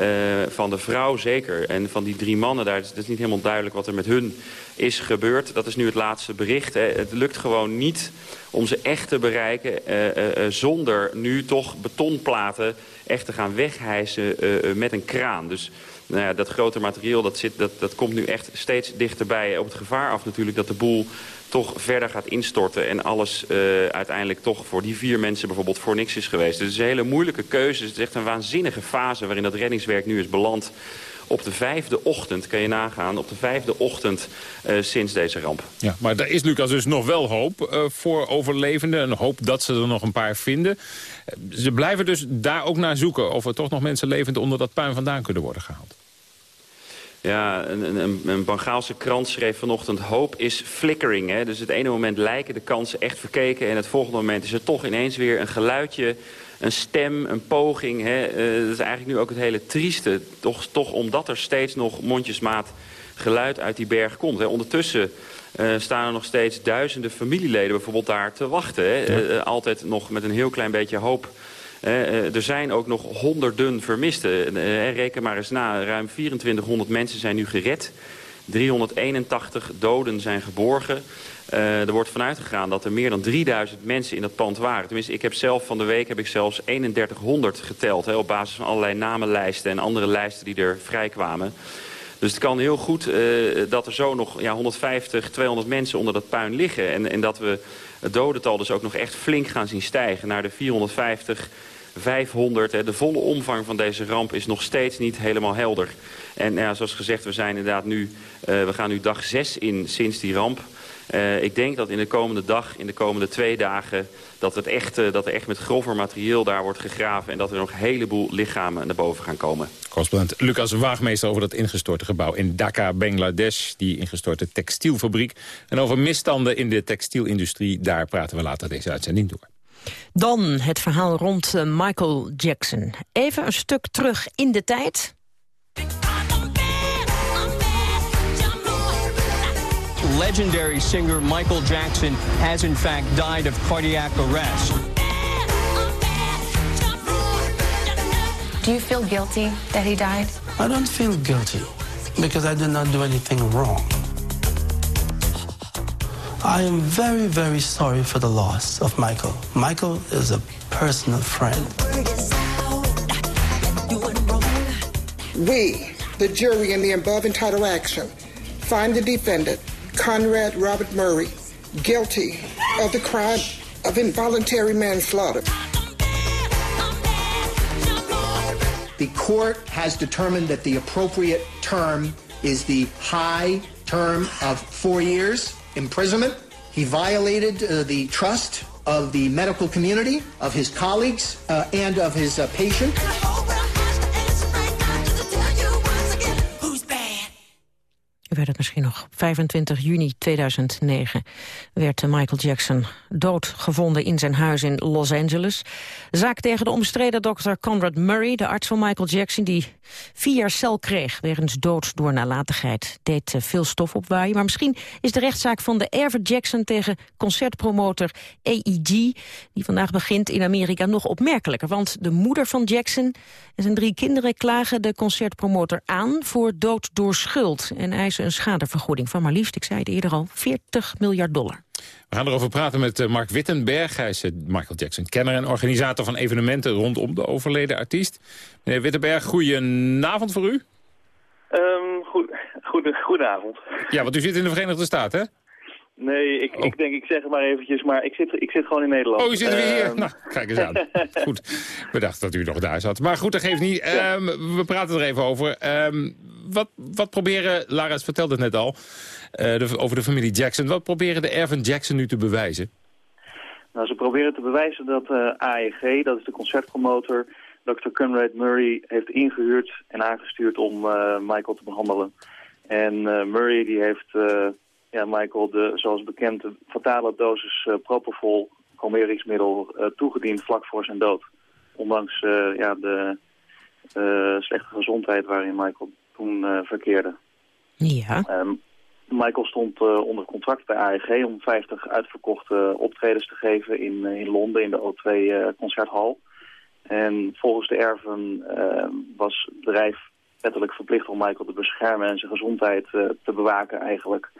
uh, van de vrouw zeker. En van die drie mannen daar, het is niet helemaal duidelijk wat er met hun is gebeurd. Dat is nu het laatste bericht. Hè. Het lukt gewoon niet om ze echt te bereiken... Uh, zonder nu toch betonplaten echt te gaan weghijsen met een kraan. Dus nou ja, dat grote materieel dat zit, dat, dat komt nu echt steeds dichterbij. Op het gevaar af natuurlijk dat de boel toch verder gaat instorten... en alles uh, uiteindelijk toch voor die vier mensen bijvoorbeeld voor niks is geweest. Dus het is een hele moeilijke keuze. Het is echt een waanzinnige fase waarin dat reddingswerk nu is beland. Op de vijfde ochtend, kan je nagaan, op de vijfde ochtend uh, sinds deze ramp. Ja, maar daar is, Lucas, dus nog wel hoop uh, voor overlevenden. Een hoop dat ze er nog een paar vinden. Ze blijven dus daar ook naar zoeken of er toch nog mensen levend onder dat puin vandaan kunnen worden gehaald. Ja, een, een, een Bengaalse krant schreef vanochtend... hoop is flickering. Hè? Dus het ene moment lijken de kansen echt verkeken... en het volgende moment is er toch ineens weer een geluidje... een stem, een poging. Hè? Uh, dat is eigenlijk nu ook het hele trieste. Toch, toch omdat er steeds nog mondjesmaat geluid uit die berg komt. Hè? Ondertussen uh, staan er nog steeds duizenden familieleden bijvoorbeeld daar te wachten. Hè? Ja. Uh, altijd nog met een heel klein beetje hoop uh, er zijn ook nog honderden vermisten. Reken maar eens na, ruim 2400 mensen zijn nu gered. 381 doden zijn geborgen. Uh, er wordt vanuit gegaan dat er meer dan 3000 mensen in dat pand waren. Tenminste, ik heb zelf van de week heb ik zelfs 3100 geteld... Hè, op basis van allerlei namenlijsten en andere lijsten die er vrijkwamen. Dus het kan heel goed uh, dat er zo nog ja, 150, 200 mensen onder dat puin liggen. En, en dat we het dodental dus ook nog echt flink gaan zien stijgen naar de 450, 500. Hè. De volle omvang van deze ramp is nog steeds niet helemaal helder. En ja, zoals gezegd, we, zijn inderdaad nu, uh, we gaan nu dag 6 in sinds die ramp. Uh, ik denk dat in de komende dag, in de komende twee dagen... dat, het echt, uh, dat er echt met grover materieel daar wordt gegraven... en dat er nog een heleboel lichamen naar boven gaan komen. Correspondent Lucas Waagmeester over dat ingestorte gebouw in Dhaka, Bangladesh. Die ingestorte textielfabriek. En over misstanden in de textielindustrie, daar praten we later deze uitzending door. Dan het verhaal rond uh, Michael Jackson. Even een stuk terug in de tijd. Legendary singer Michael Jackson has in fact died of cardiac arrest. Do you feel guilty that he died? I don't feel guilty because I did not do anything wrong. I am very, very sorry for the loss of Michael. Michael is a personal friend. We, the jury in the above entitled action, find the defendant, Conrad Robert Murray, guilty of the crime of involuntary manslaughter. The court has determined that the appropriate term is the high term of four years imprisonment. He violated uh, the trust of the medical community, of his colleagues, uh, and of his uh, patient. Weet het misschien nog. 25 juni 2009 werd Michael Jackson doodgevonden in zijn huis in Los Angeles. Zaak tegen de omstreden dokter Conrad Murray, de arts van Michael Jackson... die vier jaar cel kreeg wegens dood door nalatigheid. Deed uh, veel stof opwaaien. Maar misschien is de rechtszaak van de Erve Jackson tegen concertpromotor AEG... die vandaag begint in Amerika nog opmerkelijker. Want de moeder van Jackson en zijn drie kinderen klagen de concertpromotor aan... voor dood door schuld en eisen een schadevergoeding van maar liefst, ik zei het eerder al, 40 miljard dollar. We gaan erover praten met Mark Wittenberg. Hij is Michael Jackson kenner en organisator van evenementen rondom de overleden artiest. Meneer Wittenberg, goedenavond voor u. Um, goed, goed, goedenavond. Ja, want u zit in de Verenigde Staten, hè? Nee, ik, oh. ik denk, ik zeg het maar eventjes, maar ik zit, ik zit gewoon in Nederland. Oh, u zit weer hier? Um... Nou, kijk eens aan. goed, we dachten dat u nog daar zat. Maar goed, dat geeft niet. Ja. Um, we praten er even over. Um, wat, wat proberen, Lara vertelde het net al, de, over de familie Jackson. Wat proberen de erven Jackson nu te bewijzen? Nou, ze proberen te bewijzen dat uh, AEG, dat is de concertpromotor, Dr. Conrad Murray heeft ingehuurd en aangestuurd om uh, Michael te behandelen. En Murray die heeft ja, Michael de, zoals bekend, fatale dosis propofol, comeringsmiddel, toegediend vlak voor zijn dood. Ondanks ja, de slechte gezondheid waarin Michael toen uh, verkeerde. Ja. Um, Michael stond uh, onder contract bij AEG om 50 uitverkochte optredens te geven in, in Londen in de O2 Concerthal. En volgens de erven was het bedrijf wettelijk verplicht om Michael te beschermen en zijn gezondheid te bewaken eigenlijk.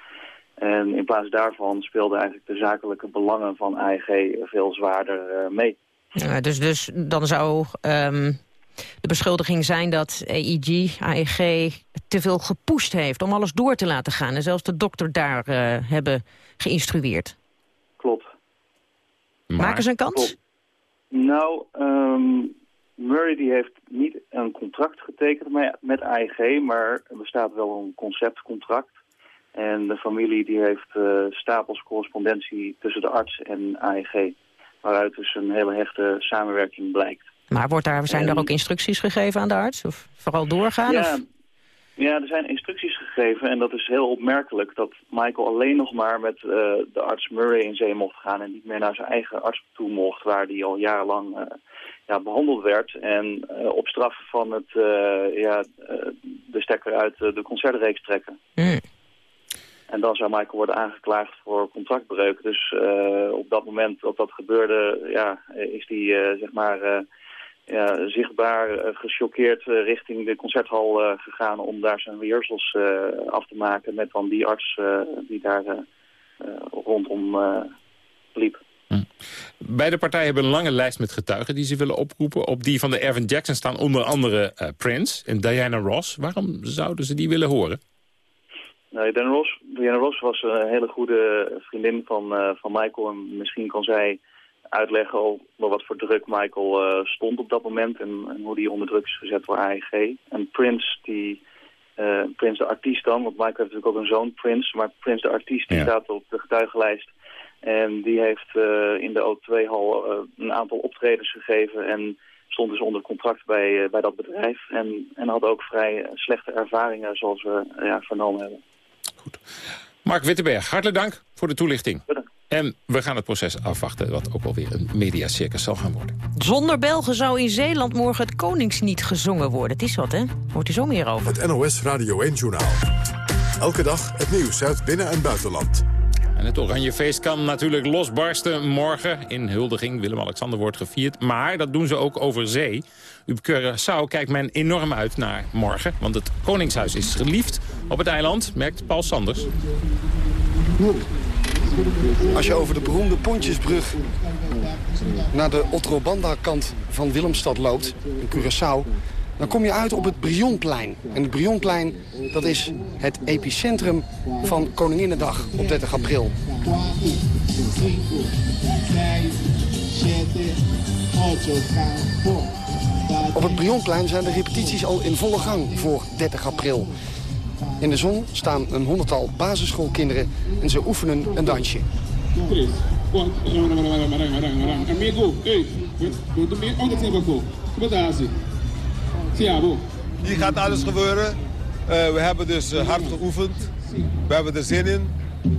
En in plaats daarvan speelden eigenlijk de zakelijke belangen van AEG veel zwaarder mee. Ja, dus, dus dan zou um, de beschuldiging zijn dat EIG, AEG, te veel gepusht heeft om alles door te laten gaan. En zelfs de dokter daar uh, hebben geïnstrueerd. Klopt. Maar... Maken ze een kans? Klopt. Nou, um, Murray die heeft niet een contract getekend met AEG, maar er bestaat wel een conceptcontract. En de familie die heeft uh, stapels correspondentie tussen de arts en AEG. Waaruit dus een hele hechte samenwerking blijkt. Maar wordt daar, zijn er ook instructies gegeven aan de arts? Of vooral doorgaan? Ja, ja, er zijn instructies gegeven en dat is heel opmerkelijk dat Michael alleen nog maar met uh, de arts Murray in zee mocht gaan en niet meer naar zijn eigen arts toe mocht, waar hij al jarenlang uh, ja, behandeld werd. En uh, op straf van het, ja, de stekker uit de concertreeks trekken. Mm. En dan zou Michael worden aangeklaagd voor contractbreuk. Dus op dat moment dat dat gebeurde, ja, is hij uh, zeg maar ja, zichtbaar gechoqueerd richting de concerthal gegaan om daar zijn rehearsals af te maken met dan die arts die daar rondom liep. Hm. Beide partijen hebben een lange lijst met getuigen die ze willen oproepen. Op die van de Ervin Jackson staan onder andere Prince en Diana Ross. Waarom zouden ze die willen horen? Nee, Diana Ross, Diana Ross was een hele goede vriendin van, uh, van Michael. En misschien kan zij uitleggen over wat voor druk Michael uh, stond op dat moment. En, en, hoe die onder druk is gezet door AEG. En Prince, die, uh, Prince de artiest dan. Want Michael heeft natuurlijk ook een zoon, Prince. Maar Prince de artiest, die staat op de getuigenlijst. En die heeft in de O2-hal een aantal optredens gegeven. En stond dus onder contract bij, bij dat bedrijf. En, en had ook vrij slechte ervaringen, zoals we ja, vernomen hebben. Goed. Mark Wittenberg, hartelijk dank voor de toelichting. En we gaan het proces afwachten, wat ook wel weer een mediacircus zal gaan worden. Zonder Belgen zou in Zeeland morgen het Koningsnied gezongen worden. Het is wat, hè? Hoort u zo meer over. Het NOS Radio 1-journaal. Elke dag het nieuws uit binnen- en buitenland. En het Oranje Feest kan natuurlijk losbarsten morgen. In huldiging Willem-Alexander wordt gevierd. Maar dat doen ze ook over zee. Op Curaçao kijkt men enorm uit naar morgen. Want het Koningshuis is geliefd op het eiland, merkt Paul Sanders. Als je over de beroemde Pontjesbrug naar de Otrobanda-kant van Willemstad loopt, in Curaçao... dan kom je uit op het Brionplein. En het Brionplein dat is het epicentrum van Koninginnedag op 30 april. Op het Brionplein zijn de repetities al in volle gang voor 30 april. In de zon staan een honderdtal basisschoolkinderen en ze oefenen een dansje. Hier gaat alles gebeuren. Uh, we hebben dus uh, hard geoefend. We hebben er zin in.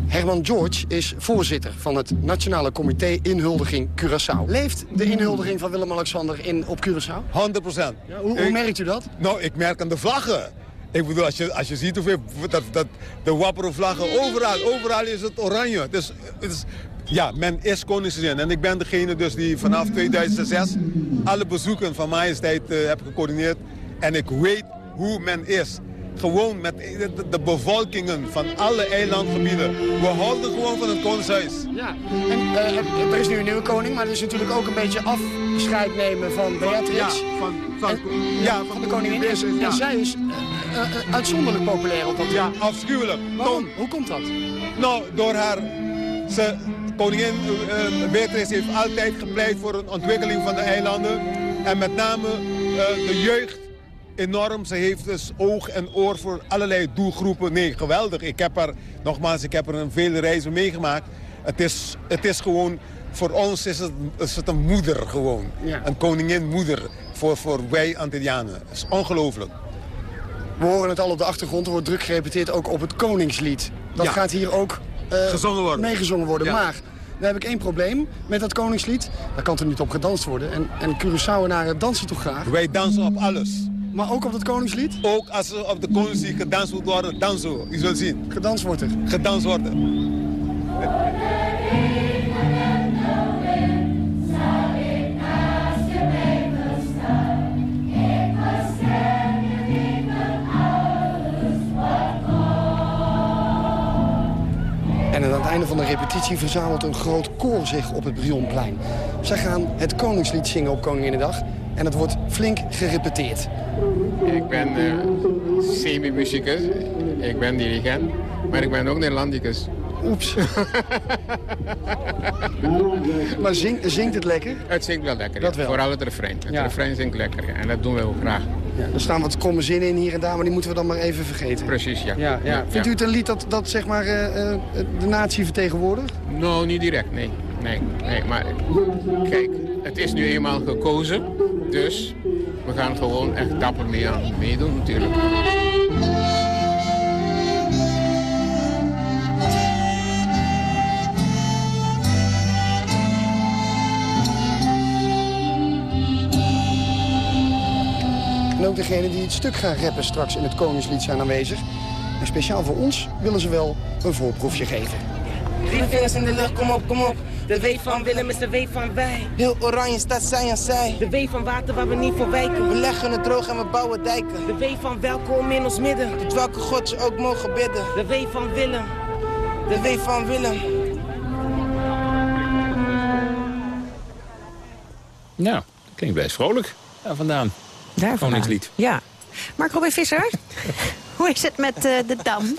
Herman George is voorzitter van het Nationale Comité Inhuldiging Curaçao. Leeft de inhuldiging van Willem-Alexander in op Curaçao? 100 procent. Ja, hoe, hoe merkt u dat? Nou, ik merk aan de vlaggen. Ik bedoel, als je, als je ziet hoeveel, dat, dat, de wapperen vlaggen, overal, overal is het oranje. Dus, is, ja, men is koningszin. En ik ben degene dus die vanaf 2006 alle bezoeken van majesteit uh, heb gecoördineerd. En ik weet hoe men is gewoon met de, bevolkingen van alle eilandgebieden. We houden gewoon van het koningshuis. Ja, en uh, er is nu een nieuwe koning, maar er is natuurlijk ook een beetje afscheid nemen van Beatrix. Ja, van, van, en, ja, van de koningin. En, ja. en zij is uh, uitzonderlijk populair op dat Ja, afschuwelijk. Waarom? Hoe komt dat? Nou, door haar... Ze, koningin Beatrix heeft altijd gepleit voor een ontwikkeling van de eilanden. En met name de jeugd enorm. Ze heeft dus oog en oor voor allerlei doelgroepen. Nee, geweldig. Ik heb er, nogmaals, ik heb er een vele reizen meegemaakt. Het is, het is gewoon, voor ons is het, is het een moeder gewoon. Een koningin moeder voor, voor wij Antillianen. Het is ongelooflijk. We horen het al op de achtergrond. Er wordt druk gerepeteerd ook op het Koningslied. Dat gaat hier ook uh, Gezongen worden. meegezongen worden. Maar daar heb ik één probleem met dat Koningslied. Daar kan er niet op gedanst worden. En, en Curaçaoenaren dansen toch graag? Wij dansen op alles. Maar ook op het Koningslied? Ook als er op de Koningslied gedanst moet worden, dan zo. Je zult zien. Gedanst wordt er? Gedanst worden. En aan het einde van de repetitie verzamelt een groot koor zich op het Brionplein. Zij gaan het Koningslied zingen op Koninginnedag en het wordt flink gerepeteerd. Ik ben uh, semi-muzikus, ik ben dirigent, maar ik ben ook Nederlandicus. Oeps. maar zingt het lekker? Het zingt wel lekker, dat wel. vooral het refrein. Het ja. refrein zingt lekker en dat doen we ook graag. Er staan wat kromme zinnen in hier en daar, maar die moeten we dan maar even vergeten. Precies, ja. ja, ja. Vindt u het een lied dat, dat zeg maar, uh, uh, de natie vertegenwoordigt? Nou, niet direct, nee. nee. Nee, maar kijk, het is nu eenmaal gekozen, dus we gaan gewoon echt dapper mee meedoen natuurlijk. En ook degenen die het stuk gaan rappen straks in het Koningslied zijn aanwezig. En speciaal voor ons willen ze wel een voorproefje geven. Drie vingers in de lucht, kom op, kom op. De W van Willem is de W van wij. Heel oranje staat zij aan zij. De W van water waar we niet voor wijken. We leggen het droog en we bouwen dijken. De W van welkom in ons midden. Tot welke God je ook mogen bidden. De W van Willem. De W van Willem. Nou, klinkt best vrolijk daar vandaan. Daar Koningslied. Ja. Mark Robin Visser, hoe is het met uh, de Dam?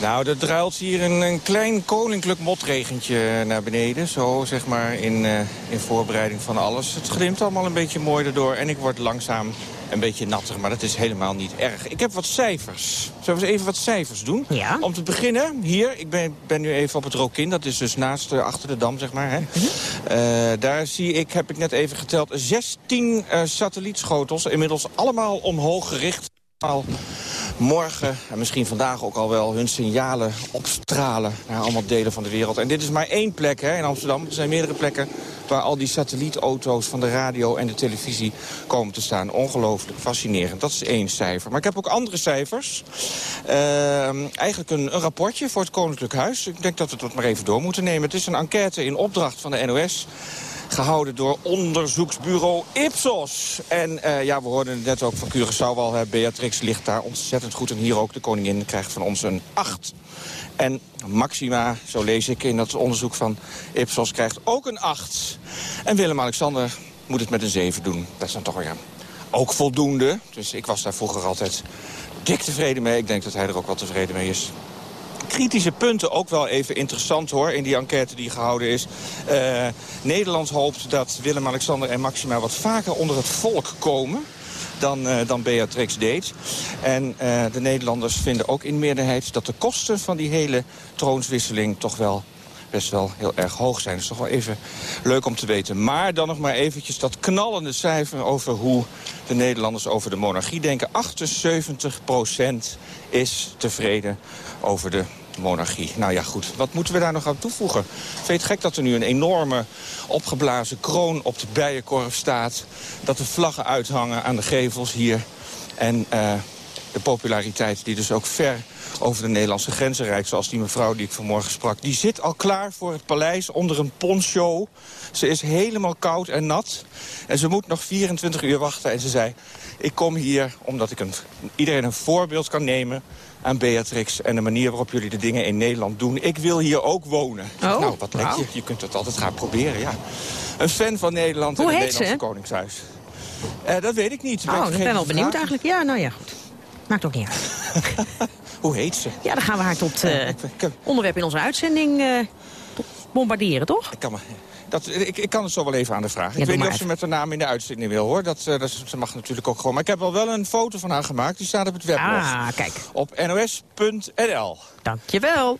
Nou, er druilt hier een, een, klein koninklijk motregentje naar beneden. Zo, zeg maar, in, uh, in voorbereiding van alles. Het glimt allemaal een beetje mooi erdoor. En ik word langzaam een beetje natter, maar dat is helemaal niet erg. Ik heb wat cijfers. Zullen we eens even wat cijfers doen? Ja. Om te beginnen, hier, ik ben, ben nu even op het Rokin. Dat is dus naast, uh, achter de Dam, zeg maar. Hè. Mm -hmm. uh, daar zie ik, heb ik net even geteld, 16 uh, satellietschotels. Inmiddels allemaal omhoog gericht. Al morgen, en misschien vandaag ook al wel, hun signalen opstralen naar allemaal delen van de wereld. En dit is maar één plek hè, in Amsterdam. Er zijn meerdere plekken waar al die satellietauto's van de radio en de televisie komen te staan. Ongelooflijk fascinerend. Dat is één cijfer. Maar ik heb ook andere cijfers. Uh, eigenlijk een, een rapportje voor het Koninklijk Huis. Ik denk dat we dat maar even door moeten nemen. Het is een enquête in opdracht van de NOS gehouden door onderzoeksbureau Ipsos. En uh, ja, we hoorden het net ook van Curaçao al. Beatrix ligt daar ontzettend goed. En hier ook de koningin krijgt van ons een 8. En Maxima, zo lees ik in dat onderzoek van Ipsos, krijgt ook een 8. En Willem-Alexander moet het met een 7 doen. Dat is dan toch weer ook voldoende. Dus ik was daar vroeger altijd dik tevreden mee. Ik denk dat hij er ook wel tevreden mee is kritische punten ook wel even interessant hoor... in die enquête die gehouden is. Uh, Nederland hoopt dat Willem-Alexander en Maxima wat vaker onder het volk komen dan, uh, dan Beatrix deed. En uh, de Nederlanders vinden ook in meerderheid dat de kosten van die hele troonswisseling toch wel best wel heel erg hoog zijn. Dat is toch wel even leuk om te weten. Maar dan nog maar eventjes dat knallende cijfer over hoe de Nederlanders over de monarchie denken. 78% is tevreden over de monarchie. Nou ja, goed. Wat moeten we daar nog aan toevoegen? Vind gek dat er nu een enorme opgeblazen kroon op de bijenkorf staat? Dat de vlaggen uithangen aan de gevels hier. En uh, de populariteit die dus ook ver over de Nederlandse grenzen rijdt... zoals die mevrouw die ik vanmorgen sprak. Die zit al klaar voor het paleis onder een poncho. Ze is helemaal koud en nat. En ze moet nog 24 uur wachten. En ze zei, ik kom hier omdat ik een, iedereen een voorbeeld kan nemen aan Beatrix... en de manier waarop jullie de dingen in Nederland doen. Ik wil hier ook wonen. Oh, nou, wat leuk wow. je. Je kunt het altijd gaan proberen, ja. Een fan van Nederland Hoe en het Nederlandse ze? Koningshuis. Uh, dat weet ik niet. Oh, ik ben wel benieuwd eigenlijk. Ja, nou ja, goed. Maakt ook niet uit. Hoe heet ze? Ja, dan gaan we haar tot uh, onderwerp in onze uitzending uh, bombarderen, toch? Ik kan, me, dat, ik, ik kan het zo wel even aan de vraag. Ja, ik weet niet of ze met haar naam in de uitzending wil, hoor. Dat, uh, dat, ze mag natuurlijk ook gewoon. Maar ik heb al wel een foto van haar gemaakt. Die staat op het weblog. Ah, kijk. Op nos.nl. Dankjewel.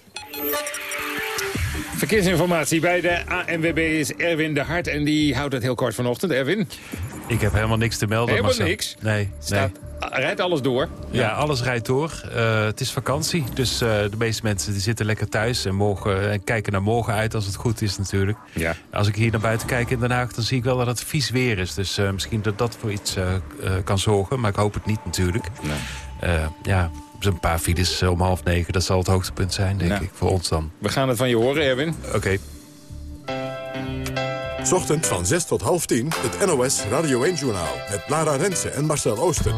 Verkeersinformatie bij de ANWB is Erwin de Hart. En die houdt het heel kort vanochtend. Erwin? Ik heb helemaal niks te melden. Helemaal Marcel. niks? Nee, Staat rijdt alles door? Ja, alles rijdt door. Eh, het is vakantie, dus eh, de meeste mensen die zitten lekker thuis... En, morgen, en kijken naar morgen uit als het goed is natuurlijk. Ja. Als ik hier naar buiten kijk in Den Haag... dan zie ik wel dat het vies weer is. Dus eh, misschien dat dat voor iets kan zorgen. Maar ik hoop het niet natuurlijk. Nee. ja, een paar files om half negen. Dat zal het hoogtepunt zijn, denk ik, voor ons dan. We gaan het van je horen, Erwin. Oké. Ochtend van 6 tot half 10 het NOS Radio 1-journaal... met Lara Rensen en Marcel Oosten.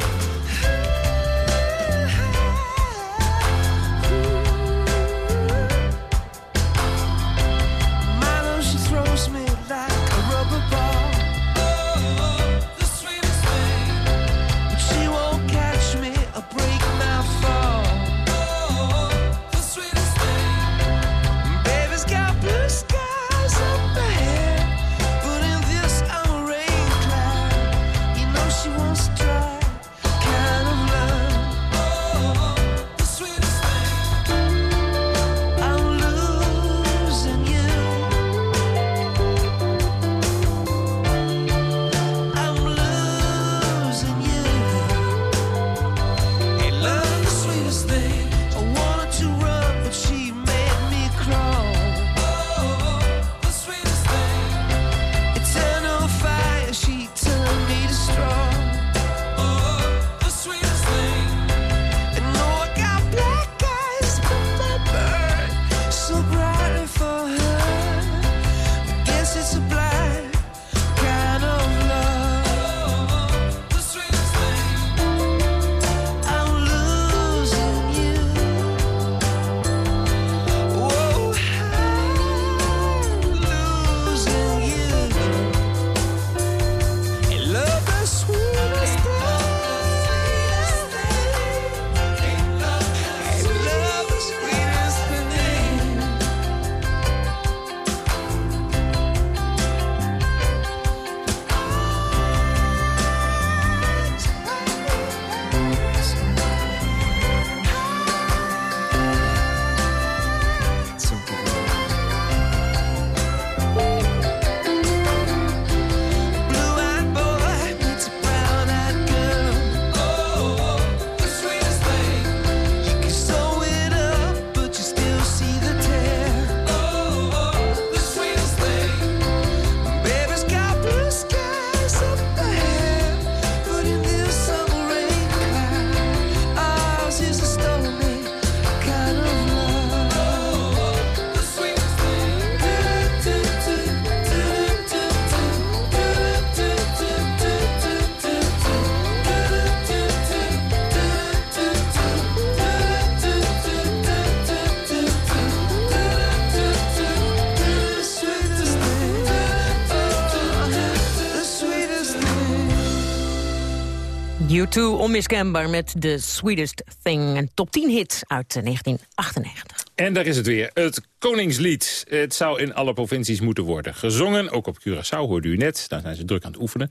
U2 onmiskenbaar met The Sweetest Thing. Een top 10 hit uit eh, 1998. En daar is het weer, het Koningslied. Het zou in alle provincies moeten worden gezongen. Ook op Curaçao hoorde u net, daar zijn ze druk aan het oefenen.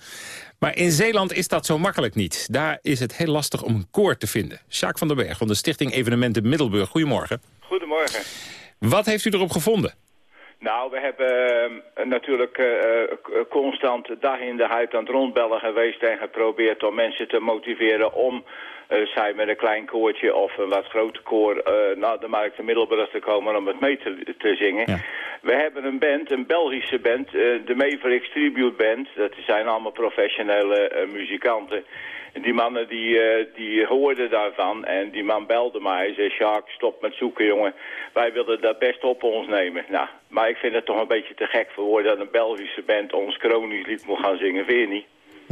Maar in Zeeland is dat zo makkelijk niet. Daar is het heel lastig om een koor te vinden. Sjaak van den Berg van de Stichting Evenementen Middelburg. Goedemorgen. Goedemorgen. Wat heeft u erop gevonden? Nou, we hebben eh, natuurlijk eh, eh, constant dag in de huid aan het rondbellen geweest en geprobeerd om mensen te motiveren om, eh, zij met een klein koortje of een wat groter koor, eh, naar de markt in Middelburg te komen om het mee te, te zingen. We hebben een band, een Belgische band, eh, de Mavericks Tribute Band. Dat zijn allemaal professionele eh, muzikanten. En die mannen die, eh, die hoorden daarvan en die man belde mij. Hij zei, Sjaak, stop met zoeken jongen. Wij willen dat best op ons nemen. Nou, maar ik vind het toch een beetje te gek voor woorden dat een Belgische band ons Kronisch lied moet gaan zingen. Vind je niet?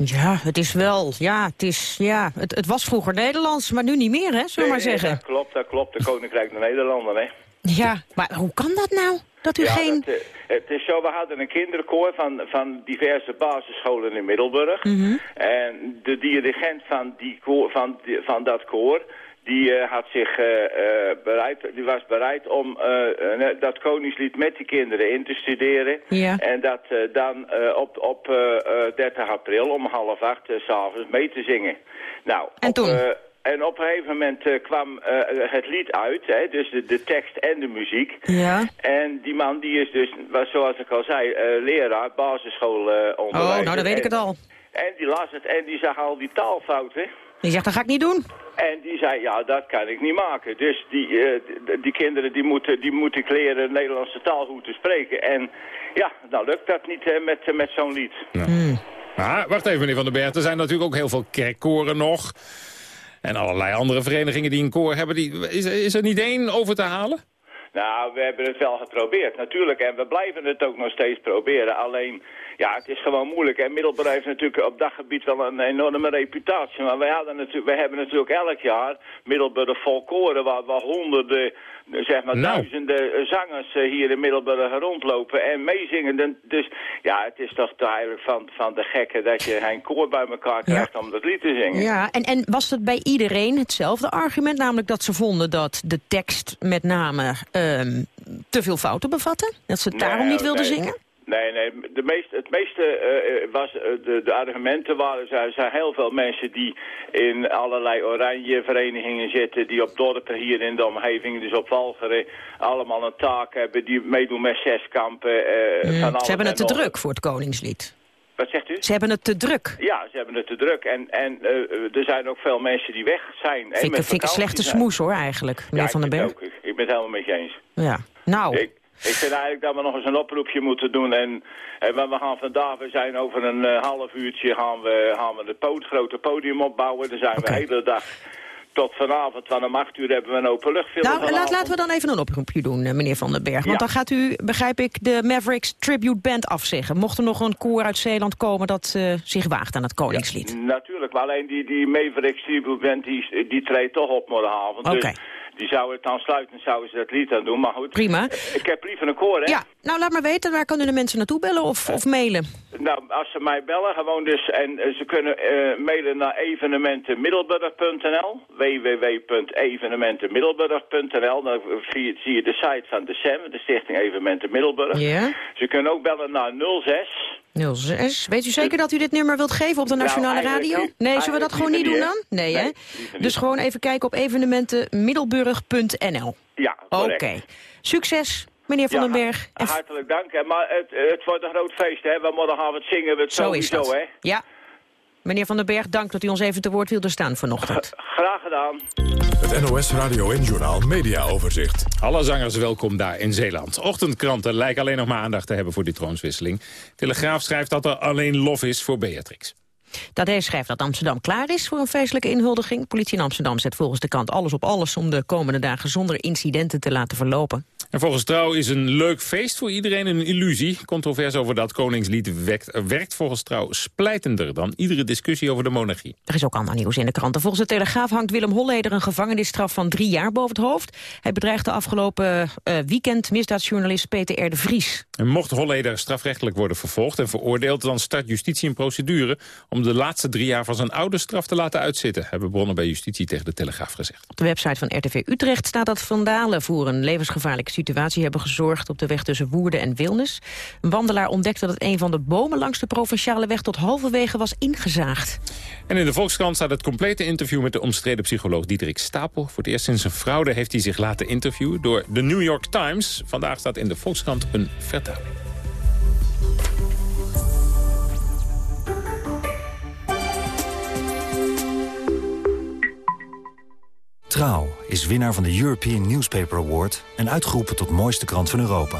Ja, het is wel, ja, het is, ja, het, het was vroeger Nederlands, maar nu niet meer, hè, zullen we maar Nee, nee, zeggen. dat klopt, dat klopt. De Koninkrijk der Nederlanden, hè. Ja, maar hoe kan dat nou? Dat u ja, geen... dat, eh, het is zo, we hadden een kinderkoor van, van diverse basisscholen in Middelburg. Mhm. En de dirigent van, die koor, van, die- van dat koor, die eh, had zich eh, eh, bereid, die was bereid om dat koningslied met die kinderen in te studeren. Ja. En dat dan eh, op, op eh, eh, 30 april om half acht s s'avonds mee te zingen. Nou, En op, toen? En op een gegeven moment eh, kwam eh, het lied uit, hè, dus de, de tekst en de muziek. Ja. En die man die is dus, was, zoals ik al zei, eh, leraar, basisschoolonderwijzer. Oh, nou, dan weet ik het al. En die las het en die zag al die taalfouten. Die zegt, dat ga ik niet doen. En die zei, ja, dat kan ik niet maken. Dus die, eh, die kinderen die moeten, die moeten ik leren de Nederlandse taal goed te spreken. En ja, dan lukt dat niet met, met zo'n lied. Maar wacht even, meneer Van den Berg. Er zijn natuurlijk ook heel veel kerkkoren nog. En allerlei andere verenigingen die een koor hebben. Die, is, is er niet één over te halen? Nou, we hebben het wel geprobeerd, natuurlijk. En we blijven het ook nog steeds proberen. Alleen, ja, het is gewoon moeilijk. En Middelburg heeft natuurlijk op dat gebied wel een enorme reputatie. Maar wij, hadden natuurlijk, wij hebben natuurlijk elk jaar Middelburg volkoren... waar, waar honderden, zeg maar Nou. duizenden eh, zangers eh, hier in Middelburg rondlopen en meezingen. Dus ja, het is toch eigenlijk van, van de gekke dat je een koor bij elkaar krijgt om dat lied te zingen. Ja, en, en was het bij iedereen hetzelfde argument? Namelijk dat ze vonden dat de tekst met name ehm, te veel fouten bevatte? Dat ze het daarom Nee, niet wilden nee. zingen? Nee, nee. De meeste, het meeste eh, was, eh, de, de argumenten waren, er zijn heel veel mensen die in allerlei oranje verenigingen zitten, die op dorpen hier in de omgeving, dus op Walcheren, allemaal een taak hebben, die meedoen met zeskampen. eh Mm, van ze hebben het te druk voor het Koningslied. Wat zegt u? Ze hebben het te druk. Ja, ze hebben het te druk. En, en er zijn ook veel mensen die weg zijn. Vind ik, vind ik een slechte smoes hoor eigenlijk, meneer Ja, Van den ik Berg. ook. Ik ben het helemaal met je eens. Ja, nou, Ik, ik vind eigenlijk dat we nog eens een oproepje moeten doen. En, en we gaan vandaag, we zijn over een eh, half uurtje, gaan we, gaan we het poot, grote podium opbouwen. Dan zijn we de hele dag tot vanavond, van om acht uur hebben we een openluchtfilm nou vanavond. laat, laten we dan even een oproepje doen, eh, meneer Van den Berg. Want Ja. dan gaat u, begrijp ik, de Mavericks Tribute Band afzeggen. Mocht er nog een koor uit Zeeland komen dat eh, zich waagt aan het Koningslied. Natuurlijk, maar alleen die, die Mavericks Tribute Band, die, die treedt toch op morgenavond. Oké. Dus die zou het dan sluiten, zouden ze dat lied aan doen. Maar goed, Prima. ik heb liever een koor, hè? Ja, nou laat maar weten, waar kunnen de mensen naartoe bellen of, of mailen? Nou, als ze mij bellen, gewoon dus, en eh, ze kunnen eh, mailen naar evenementenmiddelburg.nl, www.evenementenmiddelburg.nl, dan zie je, zie je de site van de SEM, de Stichting Evenementen Middelburg. Ja. Ze kunnen ook bellen naar 06 06. Weet u zeker dat u dit nummer wilt geven op de Nou, Nationale Radio? Nee, zullen we dat gewoon niet doen dan? Nee, hè? Dus gewoon even kijken op evenementenmiddelburg.nl. Ja, Oké. Succes, meneer Van Ja, den Berg. Hartelijk dank, hè. maar het, het wordt een groot feest, hè. We morgenavond zingen we het Zo is dat. hè. Ja. Meneer Van den Berg, dank dat u ons even te woord wilde staan vanochtend. Graag gedaan. Het NOS Radio en Journaal Media Overzicht. Alle zangers welkom daar in Zeeland. Ochtendkranten lijken alleen nog maar aandacht te hebben voor die troonswisseling. Telegraaf schrijft dat er alleen lof is voor Beatrix. Tadee schrijft dat Amsterdam klaar is voor een feestelijke inhuldiging. Politie in Amsterdam zet volgens de krant alles op alles... om de komende dagen zonder incidenten te laten verlopen. En volgens Trouw is een leuk feest voor iedereen een illusie. Controverse over dat koningslied wekt, werkt volgens Trouw splijtender... dan iedere discussie over de monarchie. Er is ook ander nieuws in de kranten. Volgens de Telegraaf hangt Willem Holleder een gevangenisstraf van drie jaar boven het hoofd. Hij bedreigde afgelopen eh, weekend misdaadjournalist Peter R. de Vries. En mocht Holleder strafrechtelijk worden vervolgd en veroordeeld... dan start justitie een procedure om de laatste drie jaar van zijn oude straf te laten uitzitten... hebben bronnen bij justitie tegen de Telegraaf gezegd. Op de website van RTV Utrecht staat dat vandalen voor een levensgevaarlijke situatie hebben gezorgd op de weg tussen Woerden en Wilnis. Een wandelaar ontdekte dat een van de bomen langs de provinciale weg tot halverwege was ingezaagd. En in de Volkskrant staat het complete interview met de omstreden psycholoog Diederik Stapel. Voor het eerst sinds zijn fraude heeft hij zich laten interviewen door de New York Times. Vandaag staat in de Volkskrant een vertaling. Trouw is winnaar van de European Newspaper Award... en uitgeroepen tot mooiste krant van Europa.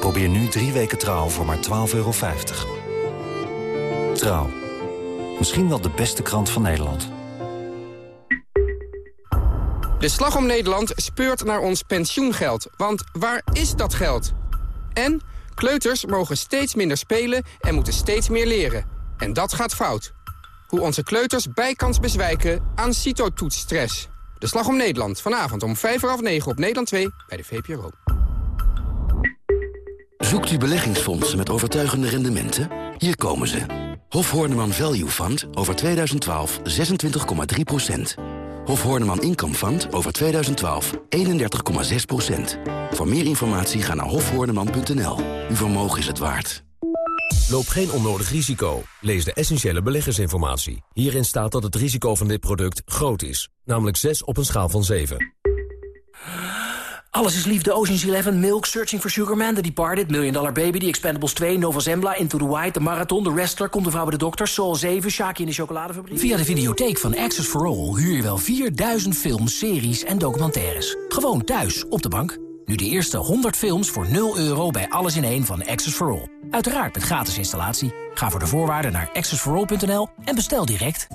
Probeer nu drie weken Trouw voor maar 12,50 euro. Trouw. Misschien wel de beste krant van Nederland. De Slag om Nederland speurt naar ons pensioengeld. Want waar is dat geld? En kleuters mogen steeds minder spelen en moeten steeds meer leren. En dat gaat fout. Hoe onze kleuters bijkans bezwijken aan citotoetsstress. De Slag om Nederland, vanavond om 5 uur half 9 op Nederland 2 bij de VPRO. Zoekt u beleggingsfondsen met overtuigende rendementen? Hier komen ze. Hof Horneman Value Fund over 2012 26,3% Hof Horneman Income Fund over 2012 31,6% Voor meer informatie ga naar hofhoorneman.nl. Uw vermogen is het waard. Loop geen onnodig risico. Lees de essentiële beleggersinformatie. Hierin staat dat het risico van dit product groot is. Namelijk 6 op een schaal van 7. Alles is liefde, Ocean's Eleven, Milk, Searching for Sugar Man, The Departed, Million Dollar Baby, The Expendables 2, Nova Zembla, Into the White, The Marathon, The Wrestler, Komt de Vrouw bij de Dokter, Soul 7, Shaki in de Chocoladefabriek. Via de videotheek van Access for All huur je wel 4000 films, series en documentaires. Gewoon thuis, op de bank. Nu de eerste 100 films voor 0 euro bij Alles in één van Access for All. Uiteraard met gratis installatie. Ga voor de voorwaarden naar accessforall.nl en bestel direct.